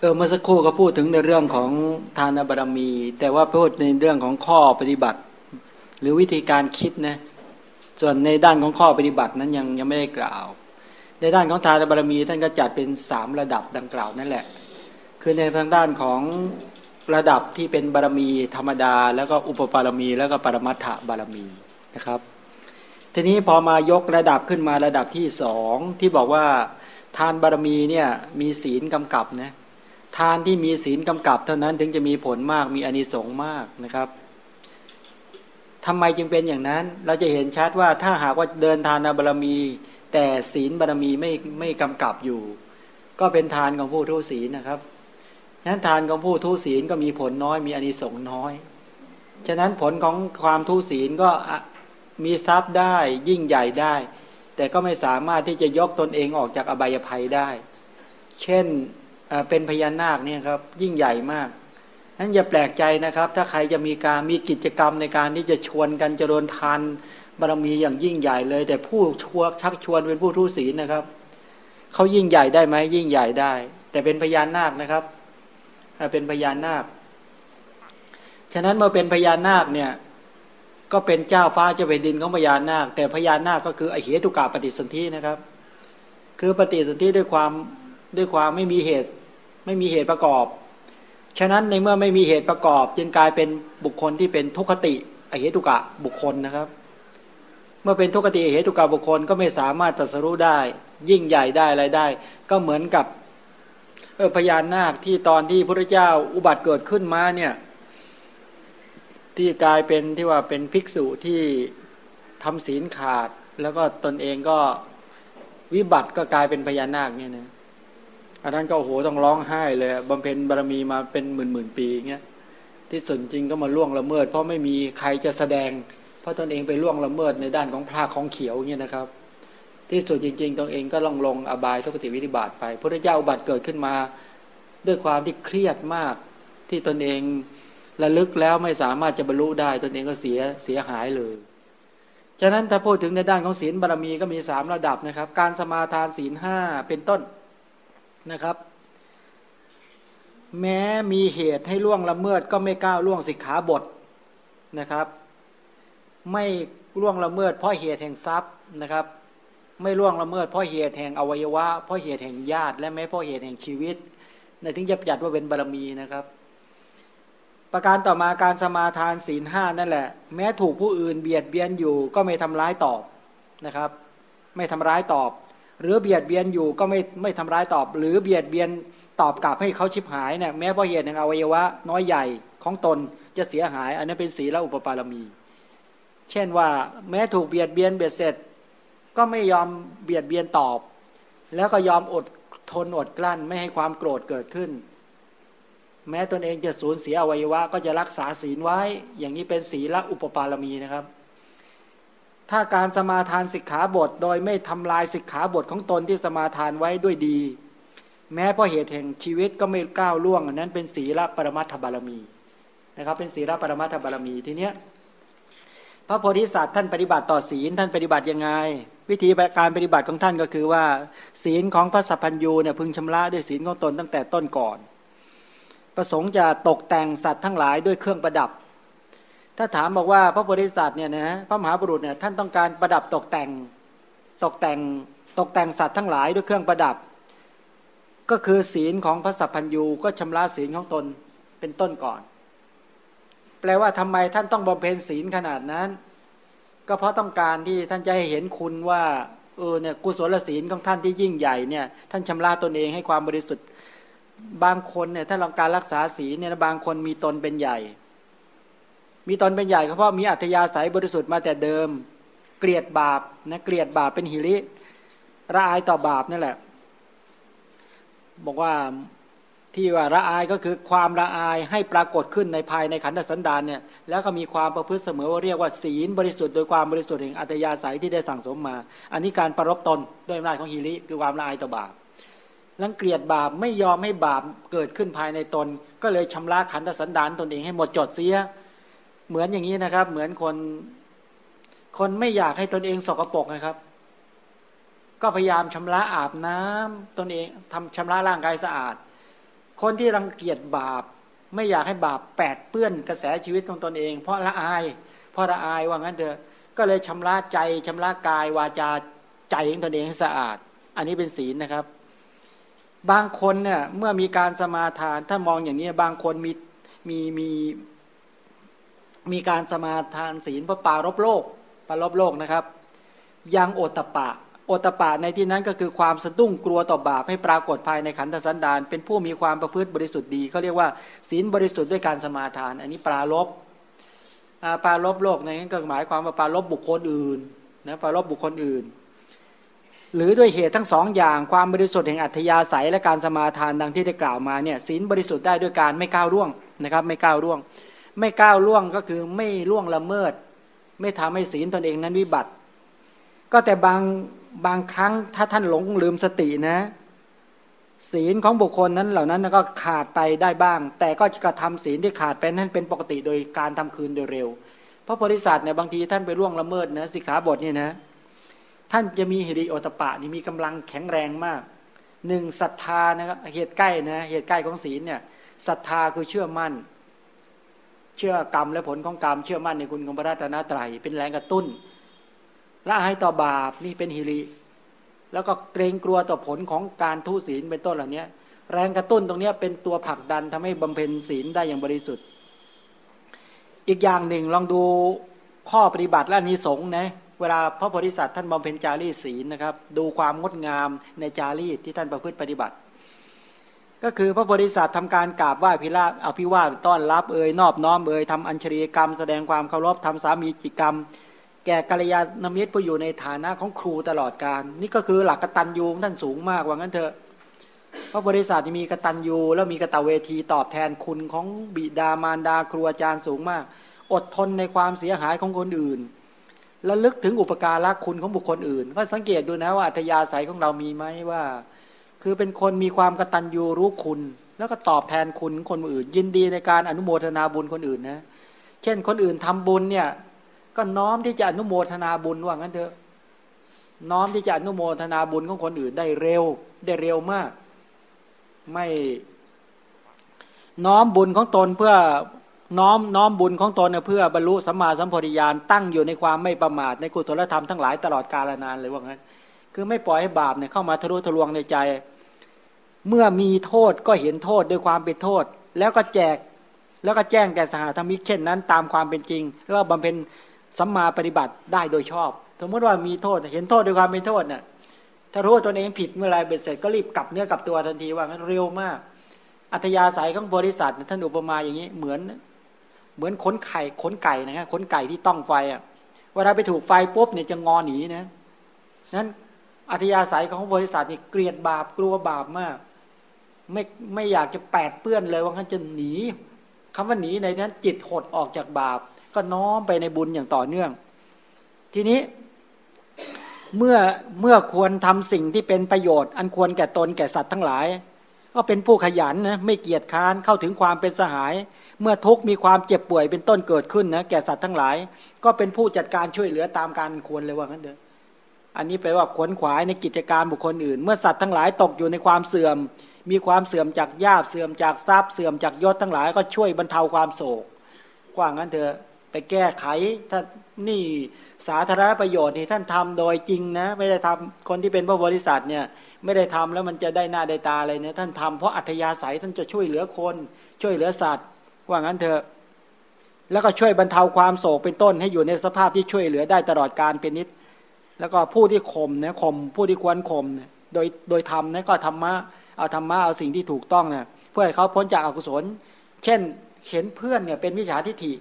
เออเมื่อสักครู่ก็พูดถึงในเรื่องของทานบารมี แต่ว่าพูดในเรื่องของข้อปฏิบัติ หรือวิธีการคิดนะส่วนในด้านของข้อปฏิบัตินั้นยังยังไม่ได้กล่าว ในด้านของทานบารมีท่านก็จัดเป็นสามระดับดังกล่าวนั่นแหละ คือในทางด้านของระดับที่เป็นบารมีธรรมดา แล้วก็อุปบารมี แล้วก็ปรมัตถบารมีนะครับ ทีนี้พอมายกระดับขึ้นมาระดับที่สองที่บอกว่าทานบารมีเนี่ยมีศีลกำกับนะ ทานที่มีศีลกำกับ เท่านั้นถึงจะมีผลมากมีอนิสงส์มากนะครับทำไมจึงเป็นอย่างนั้น เราจะเห็นชัดว่าถ้าหากว่าเดินทานบารมี แต่ศีลบารมีไม่ไม่กำกับอยู่ ก็เป็นทานของผู้ทุศีลนะครับฉะนั้นทานของผู้ทุศีลก็มีผลน้อยมีอนิสงส์น้อย ฉะนั้นผลของความทุศีลก็มีทรัพย์ได้ยิ่งใหญ่ได้ แต่ก็ไม่สามารถที่จะยกตนเองออกจากอบายภัยได้ เช่น เป็นพญานาคเนี่ยครับยิ่งใหญ่มากนั้นอย่าแปลกใจนะครับ ถ้าใครจะมีการมีกิจกรรมในการที่จะชวนกันเจริญทานบารมีอย่างยิ่งใหญ่เลย แต่ผู้ชวชักชวนเป็นผู้ทุศีลนะครับเขายิ่งใหญ่ได้ไหมยิ่งใหญ่ได้ แต่เป็นพญานาคนะครับเป็นพญานาค ฉะนั้นเมื่อเป็นพญานาคเนี่ยก็เป็นเจ้าฟ้าเจ้าแผ่นดินของพญานาค แต่พญานาคก็คืออเหตุกาปฏิสนธินะครับ คือปฏิสนธิด้วยความ ด้วยความไม่มีเหตุ ไม่มีเหตุประกอบ ฉะนั้นในเมื่อไม่มีเหตุประกอบ จึงกลายเป็นบุคคลที่เป็นทุกขติอเหตุกะบุคคลนะครับ เมื่อเป็นทุกขติอเหตุกะบุคคลก็ไม่สามารถตรัสรู้ได้ ยิ่งใหญ่ได้อะไรได้ ก็เหมือนกับเออพญานาคที่ตอนที่พระเจ้าอุบัติเกิดขึ้นมาเนี่ยที่กลายเป็นที่ว่าเป็นภิกษุที่ทำศีลขาด แล้วก็ตนเองก็วิบัติก็กลายเป็นพญานาคเนี่ยนะ อันนั้นก็โอ้โหต้องร้องไห้เลยบำเพ็ญบารมีมาเป็นหมื่นหมื่นปีเงี้ยที่สุดจริงก็มาล่วงละเมิด เพราะไม่มีใครจะแสดง เพราะตนเองไปล่วงละเมิดในด้านของพระของเขียวเงี้ยนะครับ ที่สุดจริง ๆตนเองก็ลงลงอบายทุกติวิธิบาตไปพระเจ้าอุบัติเกิดขึ้นมา ด้วยความที่เครียดมากที่ตนเองระลึกแล้วไม่สามารถจะบรรลุได้ตนเองก็เสียเสียหายเลย ฉะนั้นถ้าพูดถึงในด้านของศีลบารมีก็มีสามระดับนะครับ การสมาทานศีลห้าเป็นต้น นะครับ แม้มีเหตุให้ล่วงละเมิดก็ไม่ก้าวล่วงสิกขาบทนะครับ ไม่ล่วงละเมิดเพราะเหตุแห่งทรัพย์นะครับ ไม่ล่วงละเมิดเพราะเหตุแห่งอวัยวะ เพราะเหตุแห่งญาติ และไม่เพราะเหตุแห่งชีวิตในถึงจะจัดว่าเป็นบารมีนะครับ ประการต่อมาการสมาทานศีลห้านั่นแหละ แม้ถูกผู้อื่นเบียดเบียนอยู่ก็ไม่ทำร้ายตอบนะครับ ไม่ทำร้ายตอบ หรือเบียดเบียนอยู่ก็ไม่ไม่ทำร้ายตอบ หรือเบียดเบียนตอบกลับให้เขาชิบหายเนี่ยแม้เพราะเหตุแห่งอวัยวะน้อยใหญ่ของตนจะเสียหาย อันนี้เป็นศีลและอุปปารมี เช่นว่าแม้ถูกเบียดเบียนเบียดเสร็จ ก็ไม่ยอมเบียดเบียนตอบ แล้วก็ยอมอดทนอดกลั้นไม่ให้ความโกรธเกิดขึ้น แม้ตนเองจะสูญเสียอวัยวะ ก็จะรักษาศีลไว้ อย่างนี้เป็นศีลอุปปารมีนะครับ ถ้าการสมาทานสิกขาบท โดยไม่ทำลายสิกขาบทของตนที่สมาทานไว้ด้วยดี แม้เพราะเหตุแห่งชีวิตก็ไม่ก้าวล่วงนั้นเป็นศีลปรมัตถบารมีนะครับ เป็นศีลปรมัตถบารมีทีเนี้ยพระโพธิสัตว์ท่านปฏิบัติต่อศีลท่านปฏิบัติยังไง วิธีการปฏิบัติของท่านก็คือว่า ศีลของพระสัพพัญญูเนี่ยพึงชำระด้วยศีลของตนตั้งแต่ต้นก่อน ประสงค์จะตกแต่งสัตว์ทั้งหลายด้วยเครื่องประดับ ถ้าถามบอกว่าพระโพธิสัตว์เนี่ยนะพระมหาบุรุษเนี่ยท่านต้องการประดับตกแต่งตกแต่งตกแต่งสัตว์ทั้งหลายด้วยเครื่องประดับ ก็คือศีลของพระสัพพัญญูก็ชำระศีลของตนเป็นต้นก่อน แปลว่าทำไมท่านต้องบำเพ็ญศีลขนาดนั้น ก็เพราะต้องการที่ท่านจะให้เห็นคุณว่าเออเนี่ยกุศลศีลของท่านที่ยิ่งใหญ่เนี่ยท่านชำระตนเองให้ความบริสุทธิ์ บางคนเนี่ยถ้าเราการรักษาศีลเนี่ยบางคนมีตนเป็นใหญ่ มีตนเป็นใหญ่เพราะมีอัธยาศัยบริสุทธิ์มาแต่เดิม เกลียดบาปนะเกลียดบาปเป็นหิริระอายต่อบาปนั่นแหละ บอกว่าที่ว่าระอายก็คือความละอายให้ปรากฏขึ้นในภายในขันธสันดานเนี่ยแล้วก็มีความประพฤติเสมอว่าเรียกว่าศีลบริสุทธิ์โดยความบริสุทธิ์แห่งอัตยาศัยที่ได้สั่งสมมา อันนี้การประรบตนด้วยอำนาจของหิริคือความละอายต่อบาปรังเกียจบาปไม่ยอมให้บาปเกิดขึ้นภายในตน ก็เลยชำระขันธสันดานตนเองให้หมดจดเสีย เหมือนอย่างนี้นะครับ เหมือนคน คนไม่อยากให้ตนเองสกรปรกนะครับ ก็พยายามชำระอาบน้ำตนเองทำชำระร่างกายสะอาด คนที่รังเกียจบาป ไม่อยากให้บาปแปดเปื้อนกระแสชีวิตของตนเอง เพราะละอาย เพราะละอายว่างั้นเถอะก็เลยชำระใจชำระกายวาจาใจของตนเองให้สะอาด อันนี้เป็นศีลนะครับ บางคนเนี่ยเมื่อมีการสมาทานถ้ามองอย่างนี้บางคนมีมีมี มีการสมาทานศีลเพระปารบโลกปารบโลกนะครับ ยังโอตปะ โอตปะในที่นั้นก็คือความสะดุ้งกลัวต่อบาปให้ปรากฏภายในขันธสันดาน เป็นผู้มีความประพฤติบริสุทธิ์ดีเขาเรียกว่าศีลบริสุทธิ์ด้วยการสมาทาน อันนี้ปรารบปารบโลกในนั้นก็หมายความว่าปารบบุคคลอื่นนะปารบบุคคลอื่น หรือด้วยเหตุทั้งสองอย่างความบริสุทธิ์แห่งอัธยาศัยและการสมาทานดังที่ได้กล่าวมาเนี่ยศีลบริสุทธิ์ได้ด้วยการไม่ก้าวร่วงนะครับ ไม่ก้าวร่วง ไม่ก้าวล่วงก็คือไม่ล่วงละเมิด ไม่ทำให้ศีลตนเองนั้นวิบัติ ก็แต่บางบางครั้งถ้าท่านหลงลืมสตินะ ศีลของบุคคลนั้นเหล่านั้นก็ขาดไปได้บ้าง แต่ก็จะกระทำศีลที่ขาดไปนั้นเป็นปกติโดยการทำคืนโดยเร็ว เพราะบริษัทเนี่ยบางทีท่านไปล่วงละเมิดนะสิกขาบทเนี่ยนะ ท่านจะมีฮิริโอตปะนี่มีกำลังแข็งแรงมากหนึ่งศรัทธานะครับเหตุใกล้นะเหตุใกล้ของศีลเนี่ยศรัทธาคือเชื่อมั่น เชื่อกรรมและผลของกรรมเชื่อมั่นในคุณของพระราตนตรัยเป็นแรงกระตุ้นละให้ต่อบาปนี่เป็นฮิริ แล้วก็เกรงกลัวต่อผลของการทุศีลเป็นต้นเหล่านี้แรงกระตุ้นตรงนี้เป็นตัวผลักดันทำให้บำเพ็ญศีลได้อย่างบริสุทธิ์ อีกอย่างหนึ่งลองดูข้อปฏิบัติและนิสงนะเวลาพระโพธิสัตว์ท่านบำเพ็ญจารีศีลนะครับ ดูความงดงามในจารีที่ท่านประพฤติปฏิบัติ ก็คือพระบริษัททำการกราบไหว้พิราบเอาพิวาต้อนรับเอ่ยนอบน้อมเอ่ยทำอัญชรีกรรม แสดงความเคารพทำสามีจิกรรม แก่กัลยาณมิตรผู้อยู่ในฐานะของครูตลอดการ นี่ก็คือหลักกตัญญูท่านสูงมากว่างั้นเถอะพระบริษัทมีกตัญญูแล้วมีกตเวทีตอบแทนคุณของบิดามารดาครูอาจารย์สูงมาก อดทนในความเสียหายของคนอื่นและลึกถึงอุปการะคุณของบุคคลอื่น ก็สังเกตดูนะว่าอัธยาศัยของเรามีไหมว่า คือเป็นคนมีความกตัญญูรู้คุณ แล้วก็ตอบแทนคุณคนอื่น ยินดีในการอนุโมทนาบุญคนอื่นนะ เช่นคนอื่นทำบุญเนี่ย ก็น้อมที่จะอนุโมทนาบุญว่างั้นเถอะ น้อมที่จะอนุโมทนาบุญของคนอื่นได้เร็ว ได้เร็วมาก ไม่ น้อมบุญของตนเพื่อน้อมน้อมบุญของตนเพื่อบรรลุสัมมาสัมโพธิญาณตั้งอยู่ในความไม่ประมาทในกุศลธรรมทั้งหลายตลอดกาลนานเลยว่างั้น คือไม่ปล่อยให้บาปเนี่ยเข้ามาทะลุทะลวงในใจ เมื่อมีโทษก็เห็นโทษด้วยความเป็นโทษ แล้วก็แจกแล้วก็แจ้งแก่สหธรรมิกเช่นนั้น ตามความเป็นจริง แล้วบำเพ็ญสัมมาปฏิบัติได้โดยชอบ สมมติว่ามีโทษเห็นโทษด้วยความเป็นโทษเนี่ยถ้ารู้ตนเองผิดเมื่อไรเบ็ดเสร็จก็รีบกลับเนื้อกลับตัวทันทีว่างั้นเร็วมาก อัธยาศัยของบริษัทท่านอุปมาอย่างนี้เหมือน เหมือนขนไข่ขนไก่นะฮะขนไก่ที่ต้องไฟอะเวลาไปถูกไฟปุ๊บเนี่ยจะงอหนีนะนั้น อัธยาศัยของบริษัทนี่เกลียดบาปกลัวบาปมาก ไม่ไม่อยากจะแปดเปื้อนเลยว่างั้นจะหนีคำว่าหนีในนั้นจิตหดออกจากบาป ก็น้อมไปในบุญอย่างต่อเนื่อง ทีนี้เมื่อเมื่อควรทำสิ่งที่เป็นประโยชน์ อันควรแก่ตนแก่สัตว์ทั้งหลาย ก็เป็นผู้ขยันนะไม่เกียจค้านเข้าถึงความเป็นสหาย เมื่อทุกมีความเจ็บป่วยเป็นต้นเกิดขึ้นนะแก่สัตว์ทั้งหลาย ก็เป็นผู้จัดการช่วยเหลือตามการควรเลยว่างั้นเถอะ อันนี้แปลว่าขวนขวายในกิจการบุคคลอื่น เมื่อสัตว์ทั้งหลายตกอยู่ในความเสื่อม มีความเสื่อมจากญาบเสื่อมจากทรัพย์เสื่อมจากยศทั้งหลายก็ช่วยบรรเทาความโศกกว่างั้นเถอะไปแก้ไขถ้านี่สาธารณประโยชน์นี่ท่านทำโดยจริงนะ ไม่ได้ทำคนที่เป็นพระบริษัทเนี่ยไม่ได้ทำแล้วมันจะได้หน้าได้ตาอะไรเนี่ยท่านทำเพราะอัธยาศัยท่านจะช่วยเหลือคน ช่วยเหลือสัตว์ ว่างั้นเถอะแล้วก็ช่วยบรรเทาความโศกเป็นต้นให้อยู่ในสภาพที่ช่วยเหลือได้ตลอดการเป็นนิด แล้วก็ผู้ที่ข่มเนี่ยข่มผู้ที่ควรข่มเนี่ยโดยโดยธรรมเนี่ยก็ธรรมะเอาธรรมะเอาสิ่งที่ถูกต้องเนี่ยเพื่อให้เขาพ้นจากอกุศล เช่นเห็นเพื่อนเนี่ยเป็นวิชาทิฏฐิ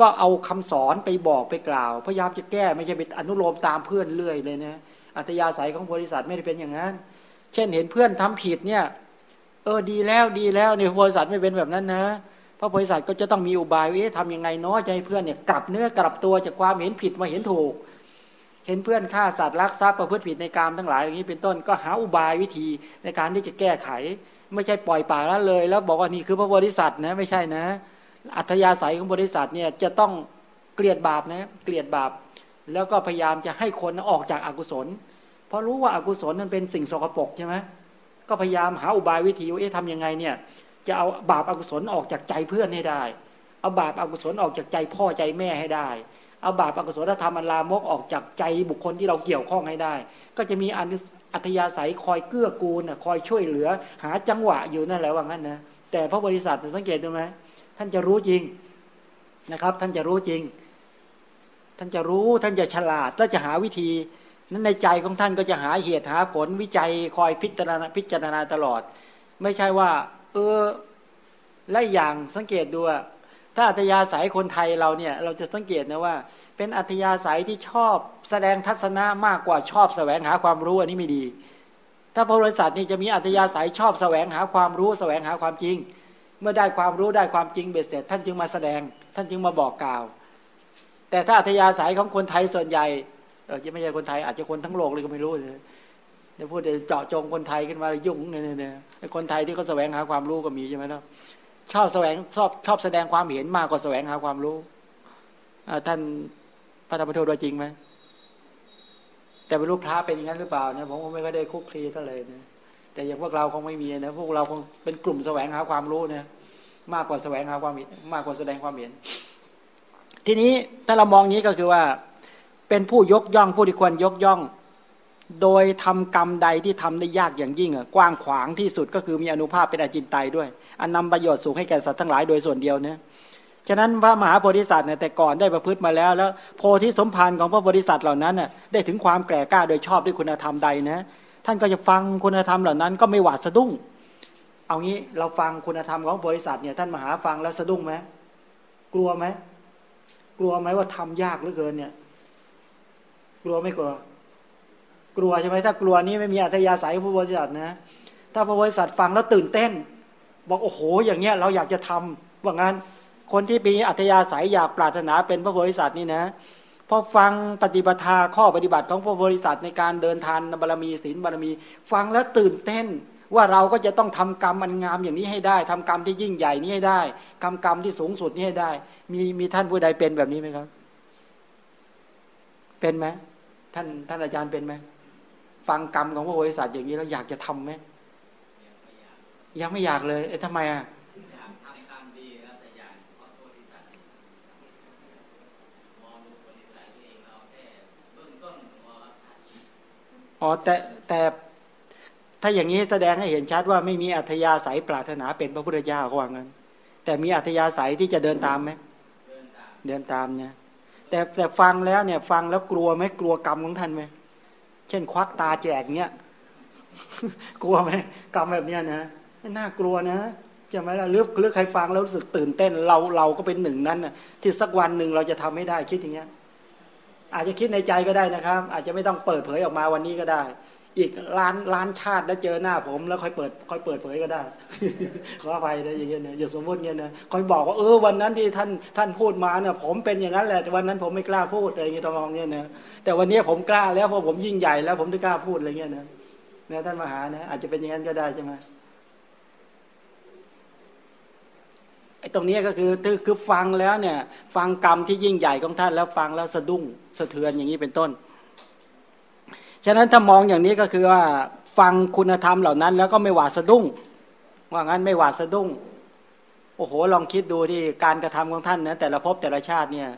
ก็เอาคำสอนไปบอกไปกล่าวพยายามจะแก้ไม่ใช่ไปอนุโลมตามเพื่อนเรื่อยเลยนะอัตยาศัยของบริษัทไม่ได้เป็นอย่างนั้น เช่นเห็นเพื่อนทำผิดเนี่ยเออดีแล้วดีแล้วในบริษัทไม่เป็นแบบนั้นนะเพราะบริษัทก็จะต้องมีอุบายว่าทำยังไงเนาะจะให้เพื่อนเนี่ยกลับเนื้อกลับตัวจากความเห็นผิดมาเห็นถูก เห็นเพื่อนฆ่าสัตว์รักทรัพย์ประพฤติผิดในกรรมทั้งหลายอย่างนี้เป็นต้นก็หาอุบายวิธีในการที่จะแก้ไข ไม่ใช่ปล่อยป่าละเลย แล้วบอกว่านี่คือพระบริษัทนะไม่ใช่นะ อัธยาศัยของบริษัทเนี่ยจะต้องเกลียดบาปนะเกลียดบาป แล้วก็พยายามจะให้คนออกจากอากุศล เพราะรู้ว่าอากุศลนั้นเป็นสิ่งสกปรกใช่ไหมก็พยายามหาอุบายวิธีว่าเอ๊ะทำยังไงเนี่ยจะเอาบาปอากุศลออกจากใจเพื่อนให้ได้ เอาบาปอากุศลออกจากใจพ่อใจแม่ให้ได้ เอาบาปอกุศลธรรมอันลามกออกจากใจบุคคลที่เราเกี่ยวข้องให้ได้ ก็จะมีอัธยาศัยคอยเกื้อกูลคอยช่วยเหลือ หาจังหวะอยู่นั่นแหละว่างั้นนะแต่พระบริษัทสังเกตดูไหมท่านจะรู้จริงนะครับ ท่านจะรู้จริง ท่านจะรู้ท่านจะฉลาดและจะหาวิธี นั้นในใจของท่านก็จะหาเหตุหาผลวิจัยคอยพิจารณาพิจารณาตลอด ไม่ใช่ว่า เออและอย่างสังเกตดู ถ้าอัธยาศัยคนไทยเราเนี่ยเราจะสังเกตนะว่า เป็นอัธยาศัยที่ชอบแสดงทัศนะมากกว่าชอบแสวงหาความรู้อันนี้ไม่ดี ถ้าบริษัทนี่จะมีอัธยาศัยชอบแสวงหาความรู้แสวงหาความจริง เมื่อได้ความรู้ได้ความจริงเบ็ดเสร็จ ท่านจึงมาแสดง ท่านจึงมาบอกกล่าว แต่ถ้าอัธยาศัยของคนไทยส่วนใหญ่เออจะไม่ใช่คนไทยอาจจะคนทั้งโลกเลยก็ไม่รู้เลยเดี๋ยวพูดจะเจาะจงคนไทยขึ้นมายุ่งเนี่ยเนี่ยคนไทยที่เขาแสวงหาความรู้ก็มีใช่ไหมเนาะ ชอบแสวงชอบชอบแสดงความเห็นมากกว่าแสวงหาความรู้ท่านพระธรรมทูตว่าจริงไหมแต่ไม่รู้พระเป็นอย่างนั้นหรือเปล่าเนี่ยผมก็ไม่ได้คุกคีเท่าเลยนะแต่อย่างพวกเราคงไม่มีนะพวกเราคงเป็นกลุ่มแสวงหาความรู้เนี่ยมากกว่าแสวงหาความเห็นมากกว่าแสดงความเห็น ทีนี้ถ้าเรามองนี้ก็คือว่า เป็นผู้ยกย่องผู้ที่ควรยกย่อง โดยทำกรรมใดที่ทำได้ยากอย่างยิ่งกว้างขวางที่สุดก็คือมีอนุภาพเป็นอจินไตยด้วย อันนำประโยชน์สูงให้แก่สัตว์ทั้งหลายโดยส่วนเดียวเนี่ยฉะนั้นพระมหาโพธิสัตว์เนี่ยแต่ก่อนได้ประพฤติมาแล้ว แล้วโพธิสมภารของพระโพธิสัตว์เหล่านั้นน่ะได้ถึงความแก่กล้าโดยชอบด้วยคุณธรรมใดนะ ท่านก็จะฟังคุณธรรมเหล่านั้น ก็ไม่หวาดสะดุ้ง เอางี้เราฟังคุณธรรมของโพธิสัตว์เนี่ยท่านมหาฟังแล้วสะดุ้งไหมกลัวไหมกลัวไหมว่าทำยากเหลือเกินเนี่ย กลัวไม่กลัว กลัวใช่ไหมถ้ากลัวนี้ไม่มีอัธยาศัยพระบริษัทนะ ถ้าพระบริษัทฟังแล้วตื่นเต้น บอกโอ้โห อย่างเงี้ยเราอยากจะทำว่างั้นคนที่มีอัธยาศัยอยากปรารถนาเป็นพระบริษัทนี่นะพอฟังปฏิบัติข้อปฏิบัติของพระบริษัทในการเดินทานบารมีศีลบารมี ฟังแล้วตื่นเต้นว่าเราก็จะต้องทำกรรมมันงามอย่างนี้ให้ได้ทำกรรมที่ยิ่งใหญ่นี้ให้ได้ทำกรรมที่สูงสุดนี้ให้ได้ มีมีท่านผู้ใดเป็นแบบนี้ไหมครับ เป็นไหมท่านท่านอาจารย์เป็นไหม ฟังกรรมของพระโพธิสัตว์อย่างนี้แล้วอยากจะทํำไหมยังไม่อยากเลยเอ๊ะทำไมอะอ๋อแต่แต่ถ้าอย่างนี้แสดงให้เห็นชัดว่าไม่มีอัธยาศัยปรารถนาเป็นพระพุทธเจ้าเขาว่างั้น แต่มีอัธยาศัยที่จะเดินตามไหมเดินตามเนี่ยแต่แต่ฟังแล้วเนี่ยฟังแล้วกลัวไหมกลัวกรรมของท่านไหม เช่น ควักตาแจกเนี้ยกลัวไหมกรรมแบบเนี้ยนะน่ากลัวนะจะไหมล่ะหรือหรือใครฟังแล้วรู้สึกตื่นเต้นเราเราก็เป็นหนึ่งนั้นนะที่สักวันหนึ่งเราจะทำให้ได้คิดอย่างเงี้ย อาจจะคิดในใจก็ได้นะครับ อาจจะไม่ต้องเปิดเผยออกมาวันนี้ก็ได้ อีกล้านล้านชาติแล้วเจอหน้าผม แล้วค่อยเปิดค่อยเปิดเผยก็ได้ขออภัยนะอย่างเงี้ยนะอย่าสมมติเงี้ยนะค่อยบอกว่าเออวันนั้นที่ท่านท่านพูดมาเนี่ยผมเป็นอย่างนั้นแหละแต่วันนั้นผมไม่กล้าพูดอะไรเงี้ยตองเงี้ยนะแต่วันนี้ผมกล้าแล้วเพราะผมยิ่งใหญ่แล้ว ผมถึงกล้าพูดอะไรเงี้ยนะนะท่านมหานะอาจจะเป็นอย่างนั้นก็ได้ใช่ไหมไอ้ตรงนี้ก็คือคือฟังแล้วเนี่ย ฟังกรรมที่ยิ่งใหญ่ของท่านแล้วฟังแล้วสะดุ้งสะเทือนอย่างนี้เป็นต้น ฉะนั้นถ้ามองอย่างนี้ก็คือว่าฟังคุณธรรมเหล่านั้น แล้วก็ไม่หวาดสะดุ้ง ว่างั้นไม่หวาดสะดุ้ง โอ้โห ลองคิดดูที่การกระทำของท่านนะแต่ละภพแต่ละชาติเนี่ย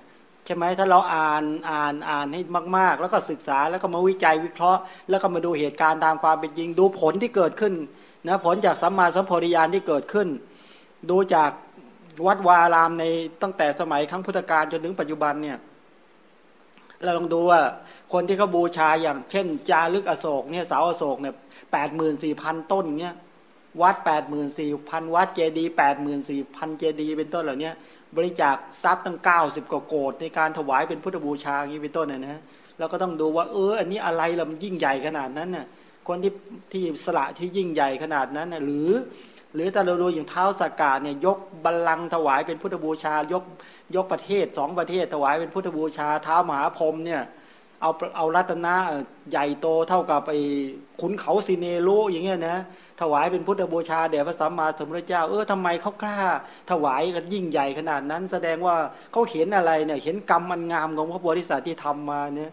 ใช่ไหมถ้าเราอ่านอ่านอ่านให้มาก ๆ แล้วก็ศึกษาแล้วก็มาวิจัยวิเคราะห์ แล้วก็มาดูเหตุการณ์ตามความเป็นจริง ดูผลที่เกิดขึ้นนะผลจากสัมมาสัมโพธิญาณที่เกิดขึ้น ดูจากวัดวารามในตั้งแต่สมัยครั้งพุทธกาลจนถึงปัจจุบันเนี่ย เราลองดูว่าคนที่เขาบูชาอย่างเช่น จารึกอโศกเนี่ยเสาอโศกเนี่ยแปดหมื่นสี่พันต้นเนี่ยวัดแปดหมื่นสี่พันวัดเจดีแปดหมื่นสี่พันเจดีเป็นต้นเหล่านี้บริจาคทรัพย์ตั้งเก้าสิบกว่าโกดในการถวายเป็นพุทธบูชาอย่างนี้เป็นต้นนะนะเราก็ต้องดูว่าเอออันนี้อะไรลำยิ่งใหญ่ขนาดนั้นน่ะ คนที่ที่สละที่ยิ่งใหญ่ขนาดนั้นนะหรือ หรือต่เราดูอย่างเท้าสากาเนี่ยยกบัลลังก์ถวายเป็นพุทธบูชา ยกยกประเทศสองประเทศถวายเป็นพุทธบูชาเท้ามหาพรหมเนี่ยเอาเอารัตนะใหญ่โตเท่ากับไปขุนเขาสิเนโรอย่างเงี้ยนะถวายเป็นพุทธบูชาแด่พระสัมมาสัมพุทธเจ้า เออทำไมเขากล้า ถวายกันยิ่งใหญ่ขนาดนั้น แสดงว่าเขาเห็นอะไรเนี่ยเห็นกรรมมันงามของพระโพธิสัตว์ที่ทำมาเนี่ย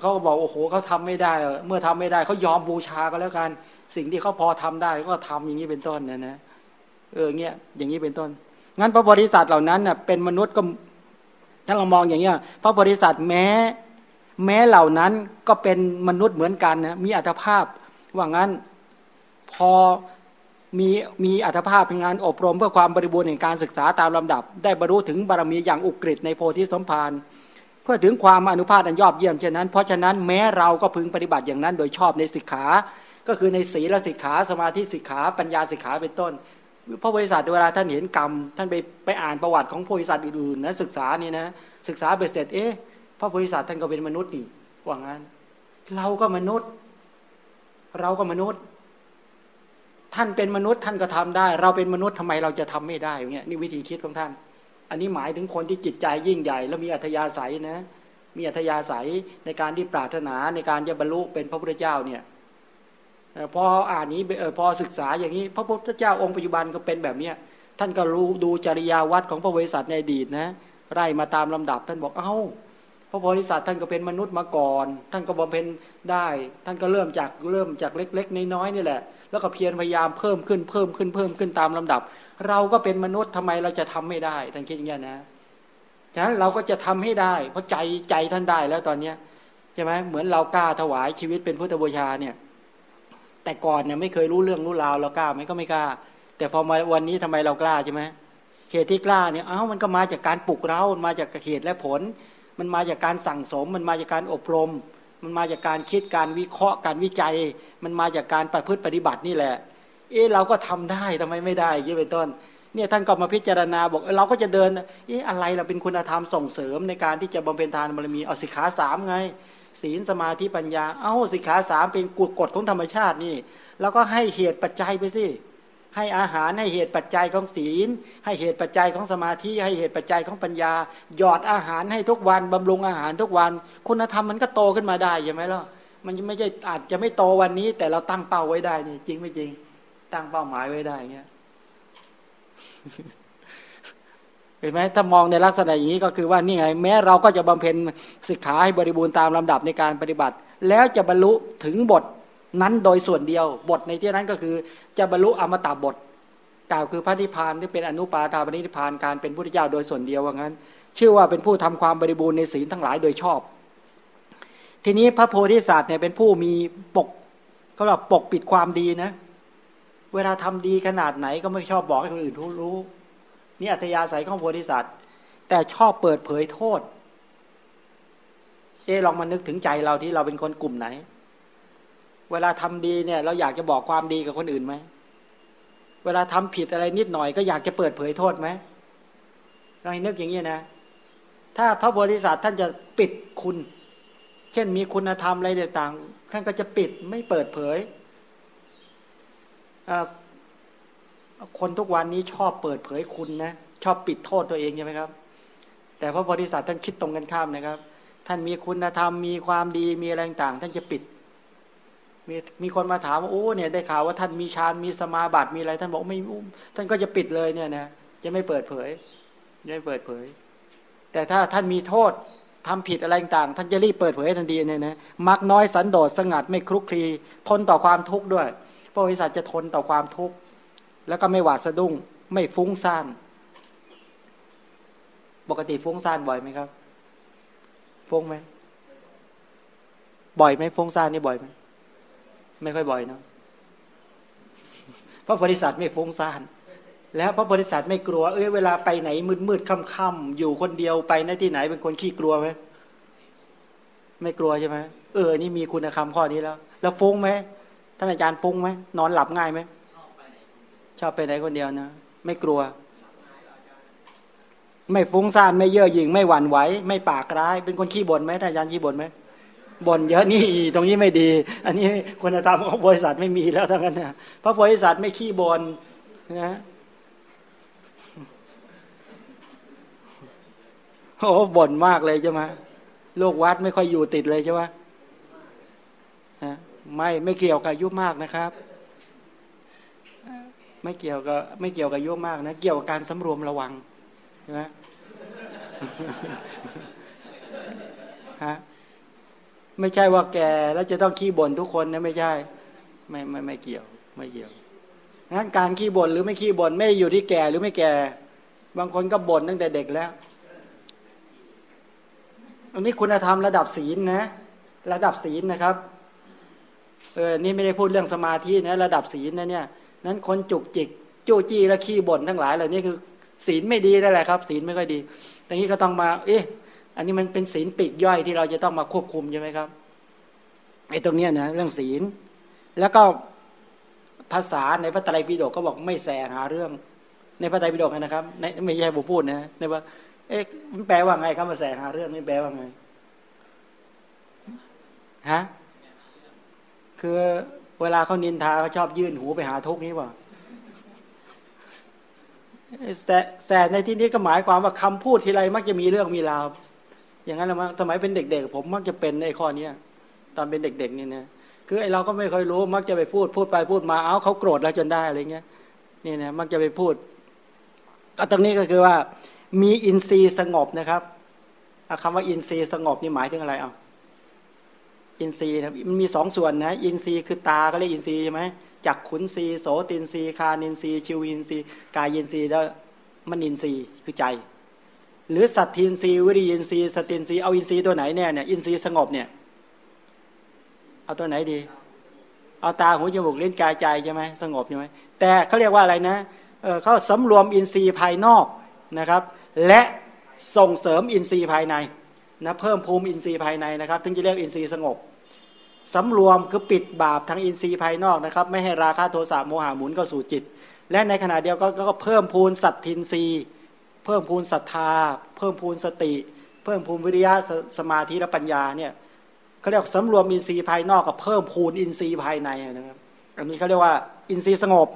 เขาก็บอกโอ้โหเขาทำไม่ได้ เมื่อทำไม่ได้เขายอมบูชาก็แล้วกัน สิ่งที่เขาพอทำได้ก็ทำอย่างนี้เป็นต้นเนี่ยนะเออเงี้ยอย่างนี้เป็นต้น งั้นพระบริษัทเหล่านั้นเน่ะเป็นมนุษย์ก็ถ้าเรามองอย่างเงี้ยพระบริษัทแม้ แม้เหล่านั้นก็เป็นมนุษย์เหมือนกันนะมีอัตภาพว่างั้นพอมีมีอัตภาพเป็นงานอบรมเพื่อความบริบูรณ์ในการศึกษาตามลำดับ ได้บรรลุถึงบารมีอย่างอุกฤษในโพธิสมภาร พื่อถึงความอนุภาพอันยอดเยี่ยมเช่นนั้น เพราะฉะนั้นแม้เราก็พึงปฏิบัติอย่างนั้น โดยชอบในสิกขา ก็คือในศีลสิกขาสมาธิสิกขาปัญญาสิกขาเป็นต้นพระบริษัทเวลาท่านเห็นกรรม ท่านไปไปอ่านประวัติของบริษัทอื่นๆนะศึกษานี่นะศึกษาเบ็ดเสร็จเอ๊ะพระบริษัทท่านก็เป็นมนุษย์นี่ว่างั้น เราก็มนุษย์ เราก็มนุษย์ ท่านเป็นมนุษย์ท่านก็ทำได้ เราเป็นมนุษย์ทำไมเราจะทำไม่ได้อย่างเงี้ยนี่วิธีคิดของท่าน อันนี้หมายถึงคนที่จิตใจยิ่งใหญ่ แล้วมีอัธยาศัยนะ มีอัธยาศัยในการที่ปรารถนาในการจะบรรลุเป็นพระพุทธเจ้าเนี่ยพออ่านนี้พอศึกษาอย่างนี้ พระพุทธเจ้าองค์ปัจจุบันก็เป็นแบบเนี้ยท่านก็รู้ดูจริยาวัดของพระบริษัทในอดีตนะไล่มาตามลำดับท่านบอกเอา้า พระโพธิสัตว์ท่านก็เป็นมนุษย์มาก่อน ท่านก็บำเพ็ญได้ ท่านก็เริ่มจากเริ่มจากเล็ก ๆ น้อยๆนี่แหละ แล้วก็เพียรพยายามเพิ่มขึ้นเพิ่มขึ้นเพิ่มขึ้นตามลำดับ เราก็เป็นมนุษย์ทำไมเราจะทำไม่ได้ ท่านคิดอย่างนี้นะฉะนั้นเราก็จะทำให้ได้ เพราะใจใจท่านได้แล้วตอนเนี้ยใช่ไหมเหมือนเรากล้าถวายชีวิตเป็นพุทธบูชาเนี่ย แต่ก่อนเนี่ยไม่เคยรู้เรื่องรู้ราวเรากล้าไหมก็ไม่กล้า แต่พอมาวันนี้ทำไมเรากล้าใช่ไหมเหตุที่กล้าเนี่ยเอ้ามันก็มาจากการปลุกเรามาจากเหตุและผล มันมาจากการสั่งสม มันมาจากการอบรม มันมาจากการคิดการวิเคราะห์การวิจัย มันมาจากการประพฤติปฏิบัตินี่แหละ เออเราก็ทำได้ทำไมไม่ได้ยี่เป็นต้นเนี่ยท่านก็มาพิจารณาบอกเราก็จะเดินเอออะไรเราเป็นคุณธรรมส่งเสริมในการที่จะบำเพ็ญทานบารมีเอาสิกขาสามไงศีลสมาธิปัญญา เอ้าสิกขาสามเป็นกฎของธรรมชาตินี่ แล้วก็ให้เหตุปัจจัยไปสิ ให้อาหารให้เหตุปัจจัยของศีล ให้เหตุปัจจัยของสมาธิให้เหตุปัจจัยของปัญญา หยอดอาหารให้ทุกวันบำรุงอาหารทุกวัน คุณธรรมมันก็โตขึ้นมาได้ใช่ไหมล่ะมันไม่ใช่อาจจะไม่โตวันนี้ แต่เราตั้งเป้าไว้ได้นี่จริงไม่จริง ตั้งเป้าหมายไว้ได้เงี้ยเห็นไหมถ้ามองในลักษณะอย่างนี้ก็คือว่านี่ไง แม้เราก็จะบำเพ็ญศิกขาให้บริบูรณ์ตามลำดับในการปฏิบัติ แล้วจะบรรลุถึงบท นั้นโดยส่วนเดียวบทในที่นั้นก็คือ จะบรรลุอมตะบท กล่าวคือพระนิพพานที่เป็นอนุปาทาปนิพพานการเป็นพุทธเจ้าโดยส่วนเดียวว่างั้น ชื่อว่าเป็นผู้ทำความบริบูรณ์ในศีลทั้งหลายโดยชอบ ทีนี้พระโพธิสัตว์เนี่ยเป็นผู้มีปกเขาเรียกปกปิดความดีนะ เวลาทำดีขนาดไหนก็ไม่ชอบบอกให้คนอื่นรู้นี่อัตยาศัยของโพธิสัตว์ แต่ชอบเปิดเผยโทษเอลองมานึกถึงใจเราที่เราเป็นคนกลุ่มไหน เวลาทำดีเนี่ย เราอยากจะบอกความดีกับคนอื่นไหม เวลาทำผิดอะไรนิดหน่อย ก็อยากจะเปิดเผยโทษไหมเราให้นึกอย่างนี้นะ ถ้าพระโพธิสัตว์ท่านจะปิดคุณ เช่นมีคุณธรรมอะไรต่างๆท่านก็จะปิดไม่เปิดเผยคนทุกวันนี้ชอบเปิดเผยคุณนะชอบปิดโทษตัวเองใช่ไหมครับ แต่พระโพธิสัตว์ท่านคิดตรงกันข้ามนะครับ ท่านมีคุณธรรมมีความดีมีอะไรต่าง ท่านจะปิด มีมีคนมาถามว่าโอ้เนี่ยได้ข่าวว่าท่านมีฌานมีสมาบัติมีอะไร ท่านบอกไม่ท่านก็จะปิดเลยเนี่ยนะจะไม่เปิดเผยไม่เปิดเผย แต่ถ้าท่านมีโทษทำผิดอะไรต่างท่านจะรีบเปิดเผยทันทีเนี่ยนะมักน้อยสันโดษสงัดไม่คลุกคลีทนต่อความทุกข์ด้วยพระวิสัตว์จะทนต่อความทุกข์แล้วก็ไม่หวาดสะดุ้ง ไม่ฟุ้งซ่านปกติฟุ้งซ่านบ่อยไหมครับ ฟุ้งไหมบ่อยไหมฟุ้งซ่านนี่บ่อยไหม ไม่ค่อยบ่อยเนาะพระบริษัทไม่ฟุ้งซ่าน แล้วพระบริษัทไม่กลัว เอ้ยเวลาไปไหนมืดมืดค่ำค่ำอยู่คนเดียวไปในที่ไหนเป็นคนขี้กลัวไหมไม่กลัวใช่ไหมเออ นี่มีคุณธรรมข้อนี้แล้ว แล้วฟุ้งไหมท่านอาจารย์ฟุ้งไหมนอนหลับง่ายไหมชอบไปไหนคนเดียวนะไม่กลัว ไม่ฟุ้งซ่านไม่เย่อหยิ่งไม่หวั่นไหวไม่ปากร้าย เป็นคนขี้บ่นไหมท่านอาจารย์ขี้บ่นไหม บ่นเยอะนี่ตรงนี้ไม่ดี อันนี้คุณธรรมของบริษัทไม่มีแล้วทั้งนั้นนะเพราะบริษัทไม่ขี้บ่นนะโอ้บ่นมากเลยใช่ไหมลูกวัดไม่ค่อยอยู่ติดเลยใช่ไหมไม่ไม่เกี่ยวกับอายุมากนะครับ ไม่เกี่ยวกับไม่เกี่ยวกับอายุมากนะ เกี่ยวกับการสำรวมระวังใช่ไหมฮะ ไม่ใช่ว่าแกแล้วจะต้องขี้บ่นทุกคนนะไม่ใช่ ไม่ไม่ไม่เกี่ยว ไม่เกี่ยวงั้นการขี้บ่นหรือไม่ขี้บ่นไม่อยู่ที่แก่หรือไม่แก่ บางคนก็บ่นตั้งแต่เด็กแล้วอันนี้คุณธรรมระดับศีลนะ ระดับศีลนะครับเออนี่ไม่ได้พูดเรื่องสมาธินะระดับศีลนะเนี่ยนั้นคนจุกจิกจู้จี้และขี้บ่นทั้งหลายเหล่านี้คือ ศีลไม่ดีนั่นแหละครับ ศีลไม่ค่อยดีแต่นี้ก็ต้องมา เอ๊ะ อันนี้มันเป็นศีลปีกย่อยที่เราจะต้องมาควบคุมใช่ไหมครับไอ้ตรงเนี้ยนะเรื่องศีล แล้วก็ภาษาในพระไตรปิฎกก็บอกไม่แสหาเรื่อง ในพระไตรปิฎกนะครับในไม่ใช่ผมพูดนะในว่าเอ๊ะมันแปลว่าไงครับมาแสหาเรื่องนี่แปลว่าไงฮะคือเวลาเขานินทาเขาชอบยื่นหูไปหาทุกนี้ว่าแต่แต่ในที่นี้ก็หมายความว่าคำพูดทีไรมักจะมีเรื่องมีราว อย่างนั้นแหละมั้งสมัยเป็นเด็กๆผมมักจะเป็นในข้อเนี้ยตอนเป็นเด็กๆนี่นะคือไอ้เราก็ไม่ค่อยรู้มักจะไปพูดพูดไปพูดมาเอาเขาโกรธแล้วจนได้อะไรเงี้ยนี่นะมักจะไปพูดก็ตรงนี้ก็คือว่า มีอินทรีย์สงบนะครับคำว่าอินทรีย์สงบนี่หมายถึงอะไรเอาอินทรีย์มันมีสองส่วนนะอินทรีย์คือตาก็เรียกอินทรีย์ใช่ไหมจักขุนทรีย์โสตินทรีย์คานินทรีย์ชิวินทรีย์กายอินทรีย์แล้วมันอินทรีย์คือใจ หรือสัทธินทรีย์วิริยินทรีย์สตินทรีย์เอาอินทรีย์ตัวไหนเนี่ยเนี่ยอินทรีย์สงบเนี่ย เอาตัวไหนดี เอาตาหูจมูกลิ้นกายใจใช่ไหมสงบใช่ไหมแต่เขาเรียกว่าอะไรนะเออเขาสำรวมอินทรีย์ภายนอกนะครับ และส่งเสริมอินทรีย์ภายในนะเพิ่มพูนอินทรีย์ภายในนะครับถึงจะเรียกอินทรีย์สงบสำรวมคือปิดบาปทางอินทรีย์ภายนอกนะครับ ไม่ให้ราคะโทสะโมหะหมุนเข้าสู่จิต และในขณะเดียวกันก็เพิ่มพูนสัทธินทรีย์ เพิ่มพูนศรัทธา เพิ่มพูนสติ เพิ่มพูนวิริยะสมาธิและปัญญาเนี่ยเขาเรียกสำรวมอินทรีย์ภายนอกกับเพิ่มพูนอินทรีย์ภายในนะครับอันนี้เขาเรียกว่าอินทรีย์สงบ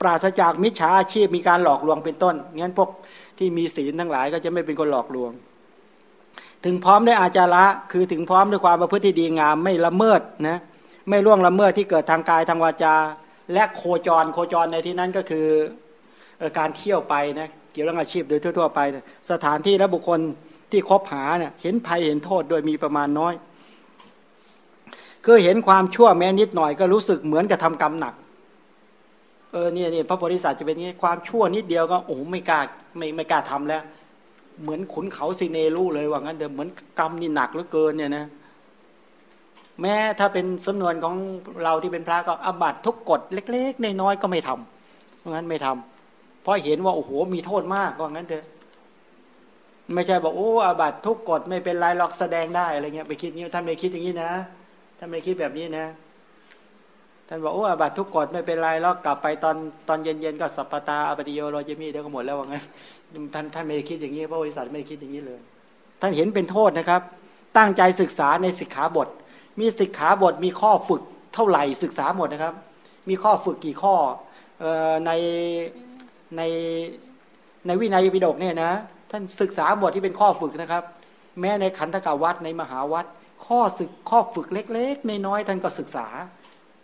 ปราศจากมิจฉาอาชีพมีการหลอกลวงเป็นต้นงั้นพวกที่มีศีลทั้งหลายก็จะไม่เป็นคนหลอกลวง ถึงพร้อมด้วยอาจาระคือถึงพร้อมด้วยความประพฤติดีงามไม่ละเมิดนะไม่ล่วงละเมิดที่เกิดทางกายทางวาจา และโคจรโคจรในที่นั้นก็คือการเที่ยวไปนะ เกี่ยวกับอาชีพโดยทั่ว ๆ ไปสถานที่และบุคคลที่คบหาเนี่ยเห็นภัยเห็นโทษโดยมีประมาณน้อยคือเห็นความชั่วแม้นิดหน่อยก็รู้สึกเหมือนกับทำกรรมหนัก เออเนี่ยเนี่ยพระโพธิสัตว์จะเป็นงี้ความชั่วนิดเดียวก็โอ้ไม่กล้าไม่ไม่กล้าทำแล้ว เหมือนขุนเขาสิเนรูเลยว่างั้นเดิมเหมือนกรรมนี่หนักเหลือเกินเนี่ยนะแม้ถ้าเป็นสำนวนของเราที่เป็นพระก็อบัตทุกกฎเล็ก ๆ น้อยๆก็ไม่ทำเพราะงั้นไม่ทำ เพราะเห็นว่าโอ้โหมีโทษมากว่างั้นเถอะ ไม่ใช่บอกโอ้อาบัตทุกกฎไม่เป็นไรหรอกแสดงได้อะไรเงี้ยไปคิดงี้ท่านไม่คิดอย่างนี้นะท่านไม่คิดแบบนี้นะท่านบอกโอ้อาบัตทุกกฎไม่เป็นไรแล้วกลับไปตอนตอนเย็นๆก็สัปปตาอปฏิโยโรเจมีเดี๋ยวก็หมดแล้วว่างั้นท่านท่านไม่ได้คิดอย่างนี้พระบริษัทไม่ได้คิดอย่างนี้เลย ท่านเห็นเป็นโทษนะครับ ตั้งใจศึกษาในสิกขาบท มีสิกขาบทมีข้อฝึกเท่าไหร่ศึกษาหมดนะครับ มีข้อฝึกกี่ข้อใน ในในวินัยปิฎกเนี่ยนะ ท่านศึกษาบทที่เป็นข้อฝึกนะครับ แม้ในขันธกาวัดในมหาวัดข้อศึกข้อฝึกเล็กๆน้อยๆท่านก็ศึกษา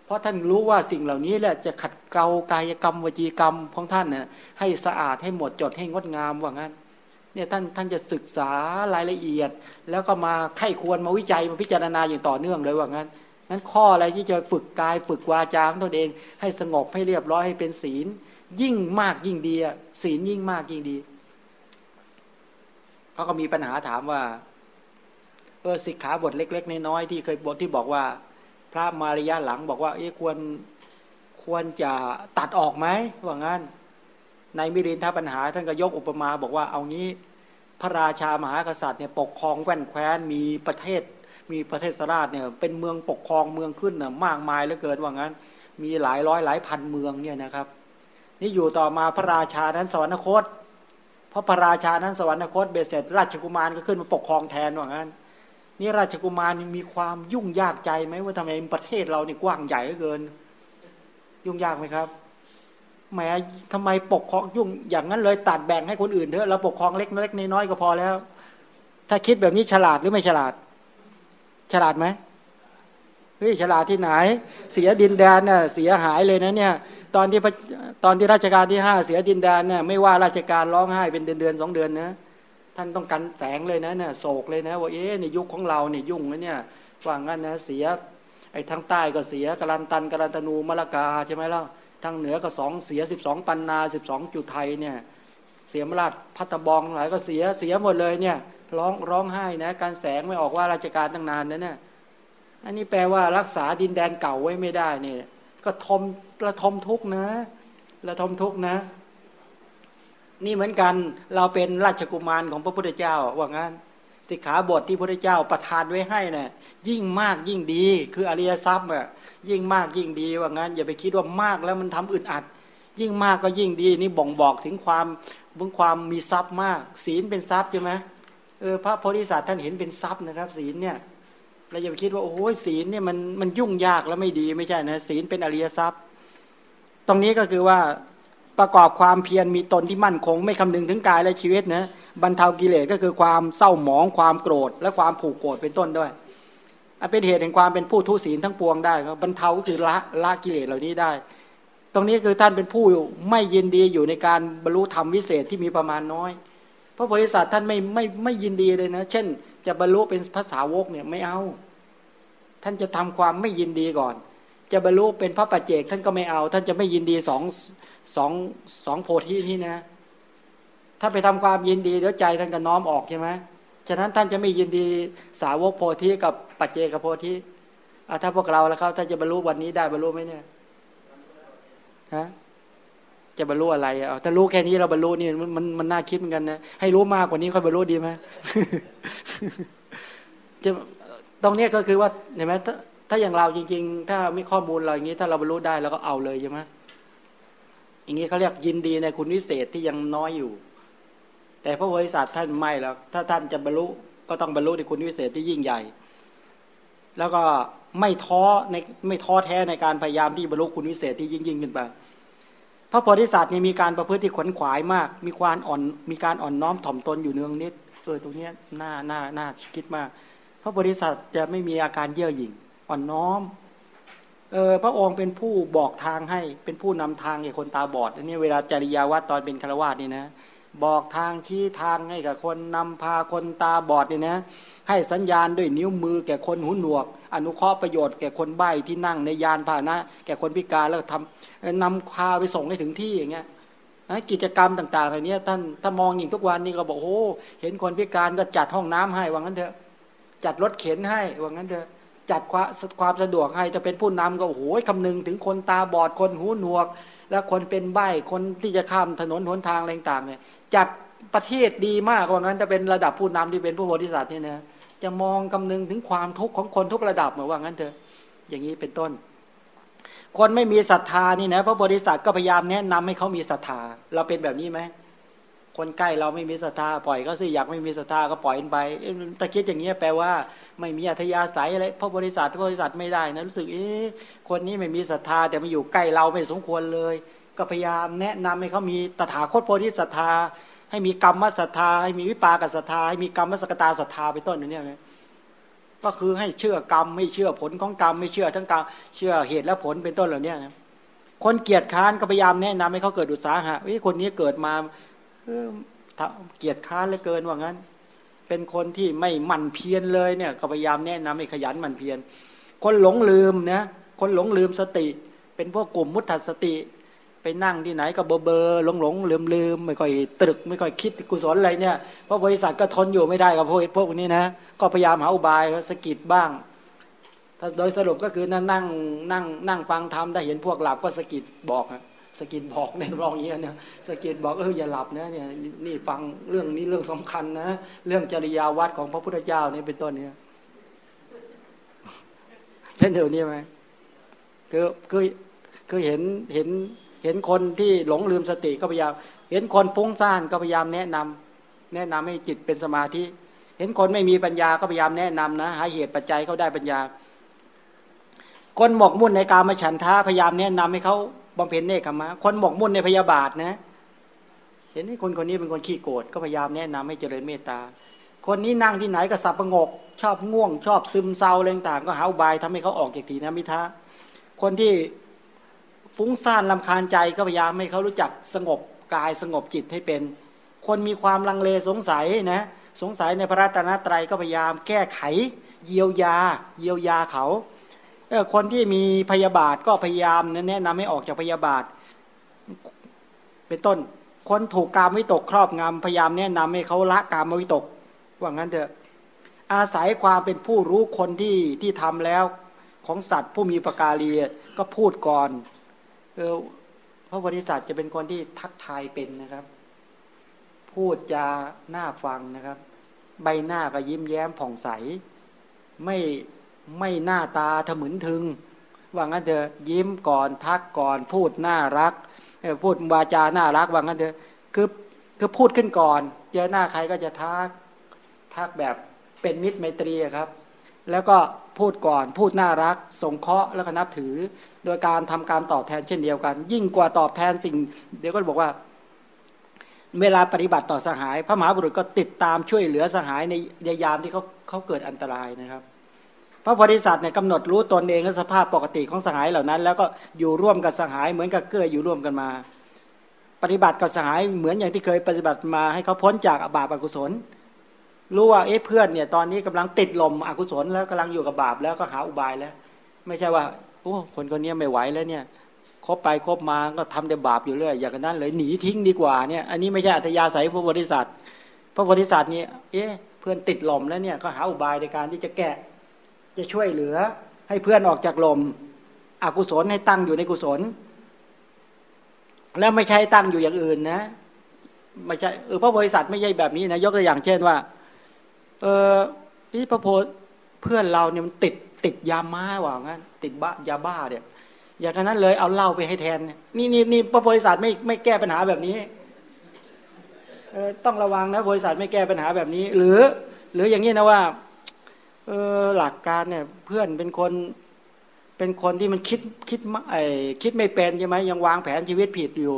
เพราะท่านรู้ว่าสิ่งเหล่านี้แหละจะขัดเกลากายกรรมวจีกรรมของท่านน่ยให้สะอาดให้หมดจดให้งดงามว่างั้นเนี่ยท่านท่านจะศึกษารายละเอียด แล้วก็มาไข้ควรมาวิจัยมาพิจารณาอย่างต่อเนื่องเลยว่างั้นนั้นข้ออะไรที่จะฝึกกายฝึกวาจาของตนเอง ให้สงบให้เรียบร้อยให้เป็นศีล ยิ่งมากยิ่งดีศีลยิ่งมากยิ่งดีเขาก็มีปัญหาถามว่า เออสิกขาบทเล็ก ๆ น้อยๆที่เคยบทที่บอกว่า พระมาริยะหลังบอกว่าเอ๊ะควรควรจะตัดออกไหมว่างั้น ในมิรินทปัญหา ท่านก็ยกอุปมาบอกว่าเอางี้พระราชามหากษัตริย์เนี่ยปกครองแว่นแคว้นมีประเทศ มีประเทศสราชเนี่ยเป็นเมืองปกครองเมืองขึ้นน่ะมากมายเหลือเกินว่างั้น มีหลายร้อยหลายพันเมืองเนี่ยนะครับ นี่อยู่ต่อมาพระราชานั้นสวรรคต เพราะพระราชานั้นสวรรคตเบสเสร็จราชกุมารก็ขึ้นมาปกครองแทนว่างั้น นี่ราชกุมารมีความยุ่งยากใจไหมว่าทำไมประเทศเรานี่กว้างใหญ่เกิน ยุ่งยากไหมครับแหมทำไมปกครองยุ่งอย่างนั้นเลยตัดแบ่งให้คนอื่นเถอะเราปกครองเล็กเล็กน้อยก็พอแล้ว ถ้าคิดแบบนี้ฉลาดหรือไม่ฉลาด ฉลาดไหมเฮ้ยฉลาดที่ไหน เสียดินแดนน่ะเสียหายเลยนะเนี่ย ตอนที่ตอนที่ราชการที่ห้าเสียดินแดนเนี่ยไม่ว่าราชการร้องไห้เป็นเดือนเดือนสองเดือนนะท่านต้องกันแสงเลยนะเนี่ยโศกเลยนะว่าเอ๊ะในยุคของเราเนี่ยยุ่งนะเนี่ยว่างั้นนะเสียไอ้ทั้งใต้ก็เสียกรันตันกรันตนูมะละกาใช่ไหมล่ะทางเหนือก็สองเสียสิบสองปันนาสิบสองจุดไทยเนี่ยเสียมราชพัตบองหลายก็เสียเสียหมดเลยเนี่ยร้องร้องไห้นะการแสงไม่ออกว่าราชการตั้งนานนะเนี่ยอันนี้แปลว่ารักษาดินแดนเก่าไว้ไม่ได้เนี่ย ก็ทมระทมทุกนะระทมทุกนะ นี่เหมือนกันเราเป็นราชกุมารของพระพุทธเจ้าว่างั้นสิกขาบทที่พระพุทธเจ้าประทานไว้ให้นะ่ะยิ่งมากยิ่งดี คืออริยทรัพย์อะยิ่งมากยิ่งดีว่างั้น อย่าไปคิดว่ามากแล้วมันทำอึดอัด ยิ่งมากก็ยิ่งดี นี่บ่งบอกถึงความถึงความมีทรัพย์มาก ศีลเป็นทรัพย์ใช่ไหมเออพระโพธิสัตว์ท่านเห็นเป็นทรัพย์นะครับ ศีลเนี่ย เราอย่าไปคิดว่าโอ้ยศีลเนี่ยมันมันยุ่งยากแล้วไม่ดีไม่ใช่นะศีลเป็นอริยทรัพย์ ตรงนี้ก็คือว่าประกอบความเพียรมีตนที่มั่นคง ไม่คำนึงถึงกายและชีวิตนะบรรเทากิเลสก็คือความเศร้าหมองความโกรธ และความผูกโกรธเป็นต้นด้วยอันเป็นเหตุแห่งความเป็นผู้ทุศีลทั้งปวงได้ครับบรรเทาก็คือละละกิเลสเหล่านี้ได้ ตรงนี้คือท่านเป็นผู้ไม่ยินดีอยู่ในการบรรลุธรรมวิเศษที่มีประมาณน้อยพระโพธิสัตว์ท่านไม่ไม่ไม่ยินดีเลยนะ เช่น จะบรรลุเป็นภาษาวกเนี่ยไม่เอา ท่านจะทำความไม่ยินดีก่อน จะบรรลุเป็นพระปัจเจก ท่านก็ไม่เอา ท่านจะไม่ยินดีสองสองสองโพธิที่นะ ถ้าไปทำความยินดีเดี๋ยวใจท่านก็น้อมออกใช่ไหมฉะนั้นท่านจะไม่ยินดีสาวกโพธิกับปัจเจกโพธิถ้าพวกเราแล้วเขาถ้าจะบรรลุวันนี้ได้บรรลุไหมเนี่ยฮะจะบรรลุอะไรอะถ้ารู้แค่นี้เราบรรลุนี่มันมันน่าคิดเหมือนกันนะให้รู้มากกว่านี้ค่อยบรรลุดีไหมจะ ตรงนี้ก็คือว่าเห็นไหมถ้าถ้าอย่างเราจริง ๆ ถ้ามีข้อมูลเราอย่างนี้ ถ้าเราบรรลุได้เราก็เอาเลยใช่ไหมอย่างนี้เขาเรียกยินดีในคุณวิเศษที่ยังน้อยอยู่ แต่พระโพธิสัตว์ท่านไม่แล้วถ้าท่านจะบรรลุก็ต้องบรรลุในคุณวิเศษที่ยิ่งใหญ่ แล้วก็ไม่ท้อในไม่ท้อแท้ในการพยายามที่บรรลุคุณวิเศษที่ยิ่งยิ่งขึ้นไปพระโพธิสัตว์นี่มีการประพฤติที่ขวนขวายมาก มีความอ่อนมีการอ่อนน้อมถ่อมตนอยู่เนืองนิดเออตรงนี้น่าน่าน่าคิดมาก ระโพธิสัตว์จะไม่มีอาการเย่อหยิ่งอ่อนน้อมเออพระองค์เป็นผู้บอกทางให้เป็นผู้นำทางให้คนตาบอดอันนี้เวลาจริยาวัดตอนเป็นฆราวาสนี่นะบอกทางชี้ทางให้กับคนนำพาคนตาบอดนี่นะให้สัญญาณด้วยนิ้วมือแก่คนหูหนวก อนุเคราะห์ประโยชน์แก่คนใบ้ที่นั่งในยานพาหนะ แก่คนพิการแล้วทำนำพาไปส่งให้ถึงที่อย่างเงี้ยกิจกรรมต่างๆเหล่านี้ยท่านถ้ามองอย่างทุกวันนี้ก็บอกโอ้เห็นคนพิการก็จัดห้องน้ำให้ว่างั้นเถอะ จัดรถเข็นให้ว่างั้นเถอะจัดความสะดวกให้จะเป็นผู้นำก็โอ้โหคำนึงถึงคนตาบอดคนหูหนวก และคนเป็นใบ้คนที่จะข้ามถนนหนทางอะไรต่างเนี่ยจัดประเทศดีมากว่างั้นจะเป็นระดับผู้นำที่เป็นผู้บริษัทนี่นะจะมองคำนึงถึงความทุกข์ของคนทุกระดับเหมือนว่างั้นเถอะอย่างนี้เป็นต้น คนไม่มีศรัทธานี่นะพระบริษัทก็พยายามแนะนำให้เขามีศรัทธาเราเป็นแบบนี้ไหม คนใกล้เราไม่มีศรัทธาปล่อยก็สิอยากไม่มีศรัทธาก็ปล่อยไปตะคิดอย่างนี้แปลว่า ไม่มีอัธยาศัยอะไรพระบริษัทพระบริษัทไม่ได้นะรู้สึกเอ๊ะคนนี้ไม่มีศรัทธาแต่มาอยู่ใกล้เราไม่สมควรเลย ก็พยายามแนะนำให้เขามีตถาคตโพธิศรัทธา ให้มีกรรมศรัทธาให้มีวิปากศรัทธาให้มีกรรมสกตาศรัทธาไปต้นอย่างนี้นะก็คือให้เชื่อกรรมไม่เชื่อผลของกรรมไม่เชื่อทั้งกรรมเชื่อเหตุและผลเป็นต้นเหล่านี้นะคนเกียรติค้านก็พยายามแนะนำให้เขาเกิดอุตสาหะคนนี้เกิดมา เกียรติค้านเหลือเกินว่างั้น เป็นคนที่ไม่หมั่นเพียรเลยเนี่ยก็พยายามแนะนำให้ขยันหมั่นเพียรคนหลงลืมนะคนหลงลืมสติ เป็นพวกกลุ่มมุตตสติ ไปนั่งที่ไหนก็เบอเบอหลงหลงลืมลืมไม่ค่อยตรึกไม่ค่อยคิดกุศลอะไรเนี่ยเพราะบริษัทก็ทนอยู่ไม่ได้กับพวกพวกนี้นะก็พยายามหาอุบายสกิดบ้างถ้าโดยสรุปก็คือนั่งนั่งนั่งนั่งฟังธรรมได้เห็นพวกหลับก็สกิดบอกฮะ สกิดบอกในรองเงี้ยเนี่ยสกิดบอกเอออย่าหลับนะเนี่ยนี่ฟังเรื่องนี้เรื่องสำคัญนะ เรื่องจริยาวัดของพระพุทธเจ้านี่เป็นต้นเนี่ยเป็นเดี๋ยวนี้ไหมคือคือคือเห็นเห็นเห็นคนที่หลงลืมสติก็พยายาม เห็นคนฟุ้งซ่านก็พยายามแนะนำแนะนำให้จิตเป็นสมาธิ เห็นคนไม่มีปัญญาก็พยายามแนะนำนะหาเหตุปัจจัยเขาได้ปัญญา คนหมกมุ่นในการมาฉันท้าพยายามแนะนำให้เขา บำเพ็ญเนคขมะคนหมกมุ่นในพยาบาทนะ เห็นไหมคนคนนี้เป็นคนขี้โกรธก็พยายามแนะนำให้เจริญเมตตา คนนี้นั่งที่ไหนก็สับประงก ชอบง่วง ชอบซึมเศร้าอะไรต่างก็หาอุบายทำให้เขาออกจากทีนะมิทะคนที่ฟุ้งซ่านลำคาญใจก็พยายามให้เขารู้จักสงบกายสงบจิตให้เป็น คนมีความลังเลสงสัยนะ สงสัยในพระรัตนตรัยก็พยายามแก้ไข เยียวยา เยียวยาเขา เออคนที่มีพยาบาทก็พยายามแนะนำให้ออกจากพยาบาท เป็นต้น คนถูกกามวิตกครอบงำพยายามแนะนำให้เขาละกามวิตก ว่างั้นเถอะ อาศัยความเป็นผู้รู้คนที่ที่ทำแล้ว ของสัตว์ผู้มีประกาลีก็พูดก่อนเออพระบริษัทจะเป็นคนที่ทักทายเป็นนะครับ พูดจาหน้าฟังนะครับ ใบหน้าก็ยิ้มแย้มผ่องใส ไม่ ไม่หน้าตาถมึนทึง ว่างั้นเถอะยิ้มก่อนทักก่อนพูดน่ารักพูดวาจาน่ารักว่างั้นเถอะคือคือพูดขึ้นก่อน เจอหน้าใครก็จะทักทักแบบเป็นมิตรไมตรีครับ แล้วก็พูดก่อนพูดน่ารัก สงเคราะห์แล้วก็นับถือ โดยการทำการตอบแทนเช่นเดียวกัน ยิ่งกว่าตอบแทนสิ่ง เดี๋ยวก็บอกว่า เวลาปฏิบัติต่อสหาย พระมหาบุรุษก็ติดตามช่วยเหลือสหายในในยามที่เขาเขาเกิดอันตรายนะครับ พระโพธิสัตว์เนี่ยกำหนดรู้ตนเองและสภาพปกติของสหายเหล่านั้น แล้วก็อยู่ร่วมกับสหายเหมือนกับเกื้ออยู่ร่วมกันมา ปฏิบัติกับสหายเหมือนอย่างที่เคยปฏิบัติมาให้เขาพ้นจากบาปอกุศล รู้ว่าเอ๊ะเพื่อนเนี่ยตอนนี้กำลังติดลมอกุศลแล้วกำลังอยู่กับบาปแล้วก็หาอุบายแล้ว ไม่ใช่ว่าโอ้คนคนนี้ไม่ไหวแล้วเนี่ยคบไปคบมาก็ทำแต่บาปอยู่เรื่อยอย่างนั้นเลยหนีทิ้งดีกว่าเนี่ยอันนี้ไม่ใช่อัธยาศัยพระบริษัทพระบริษัทนี่เอ๊ะเพื่อนติดลมแล้วเนี่ยก็หาอุบายในการที่จะแกะ จะช่วยเหลือ ให้เพื่อนออกจากลม อกุศลให้ตั้งอยู่ในกุศล แล้วไม่ใช่ตั้งอยู่อย่างอื่นนะไม่ใช่เออพระบริษัทไม่ใช่แบบนี้นะยกตัวอย่างเช่นว่า เออพี่พระโพเพื่อนเราเนี่ยมันติดติดยาม้าว่างั้นติดบ้ายาบ้าเนี่ยอย่างนั้นเลยเอาเหล้าไปให้แทนนี่นี่นี่พระบริษัทไม่ไม่แก้ปัญหาแบบนี้เออต้องระวังนะบริษัทไม่แก้ปัญหาแบบนี้ หรือ หรืออย่างนี้นะว่า เออหลักการเนี่ยเพื่อนเป็นคนเป็นคนที่มันคิดคิดไอคิดไม่เป็นใช่ไหมยังวางแผนชีวิตผิดอยู่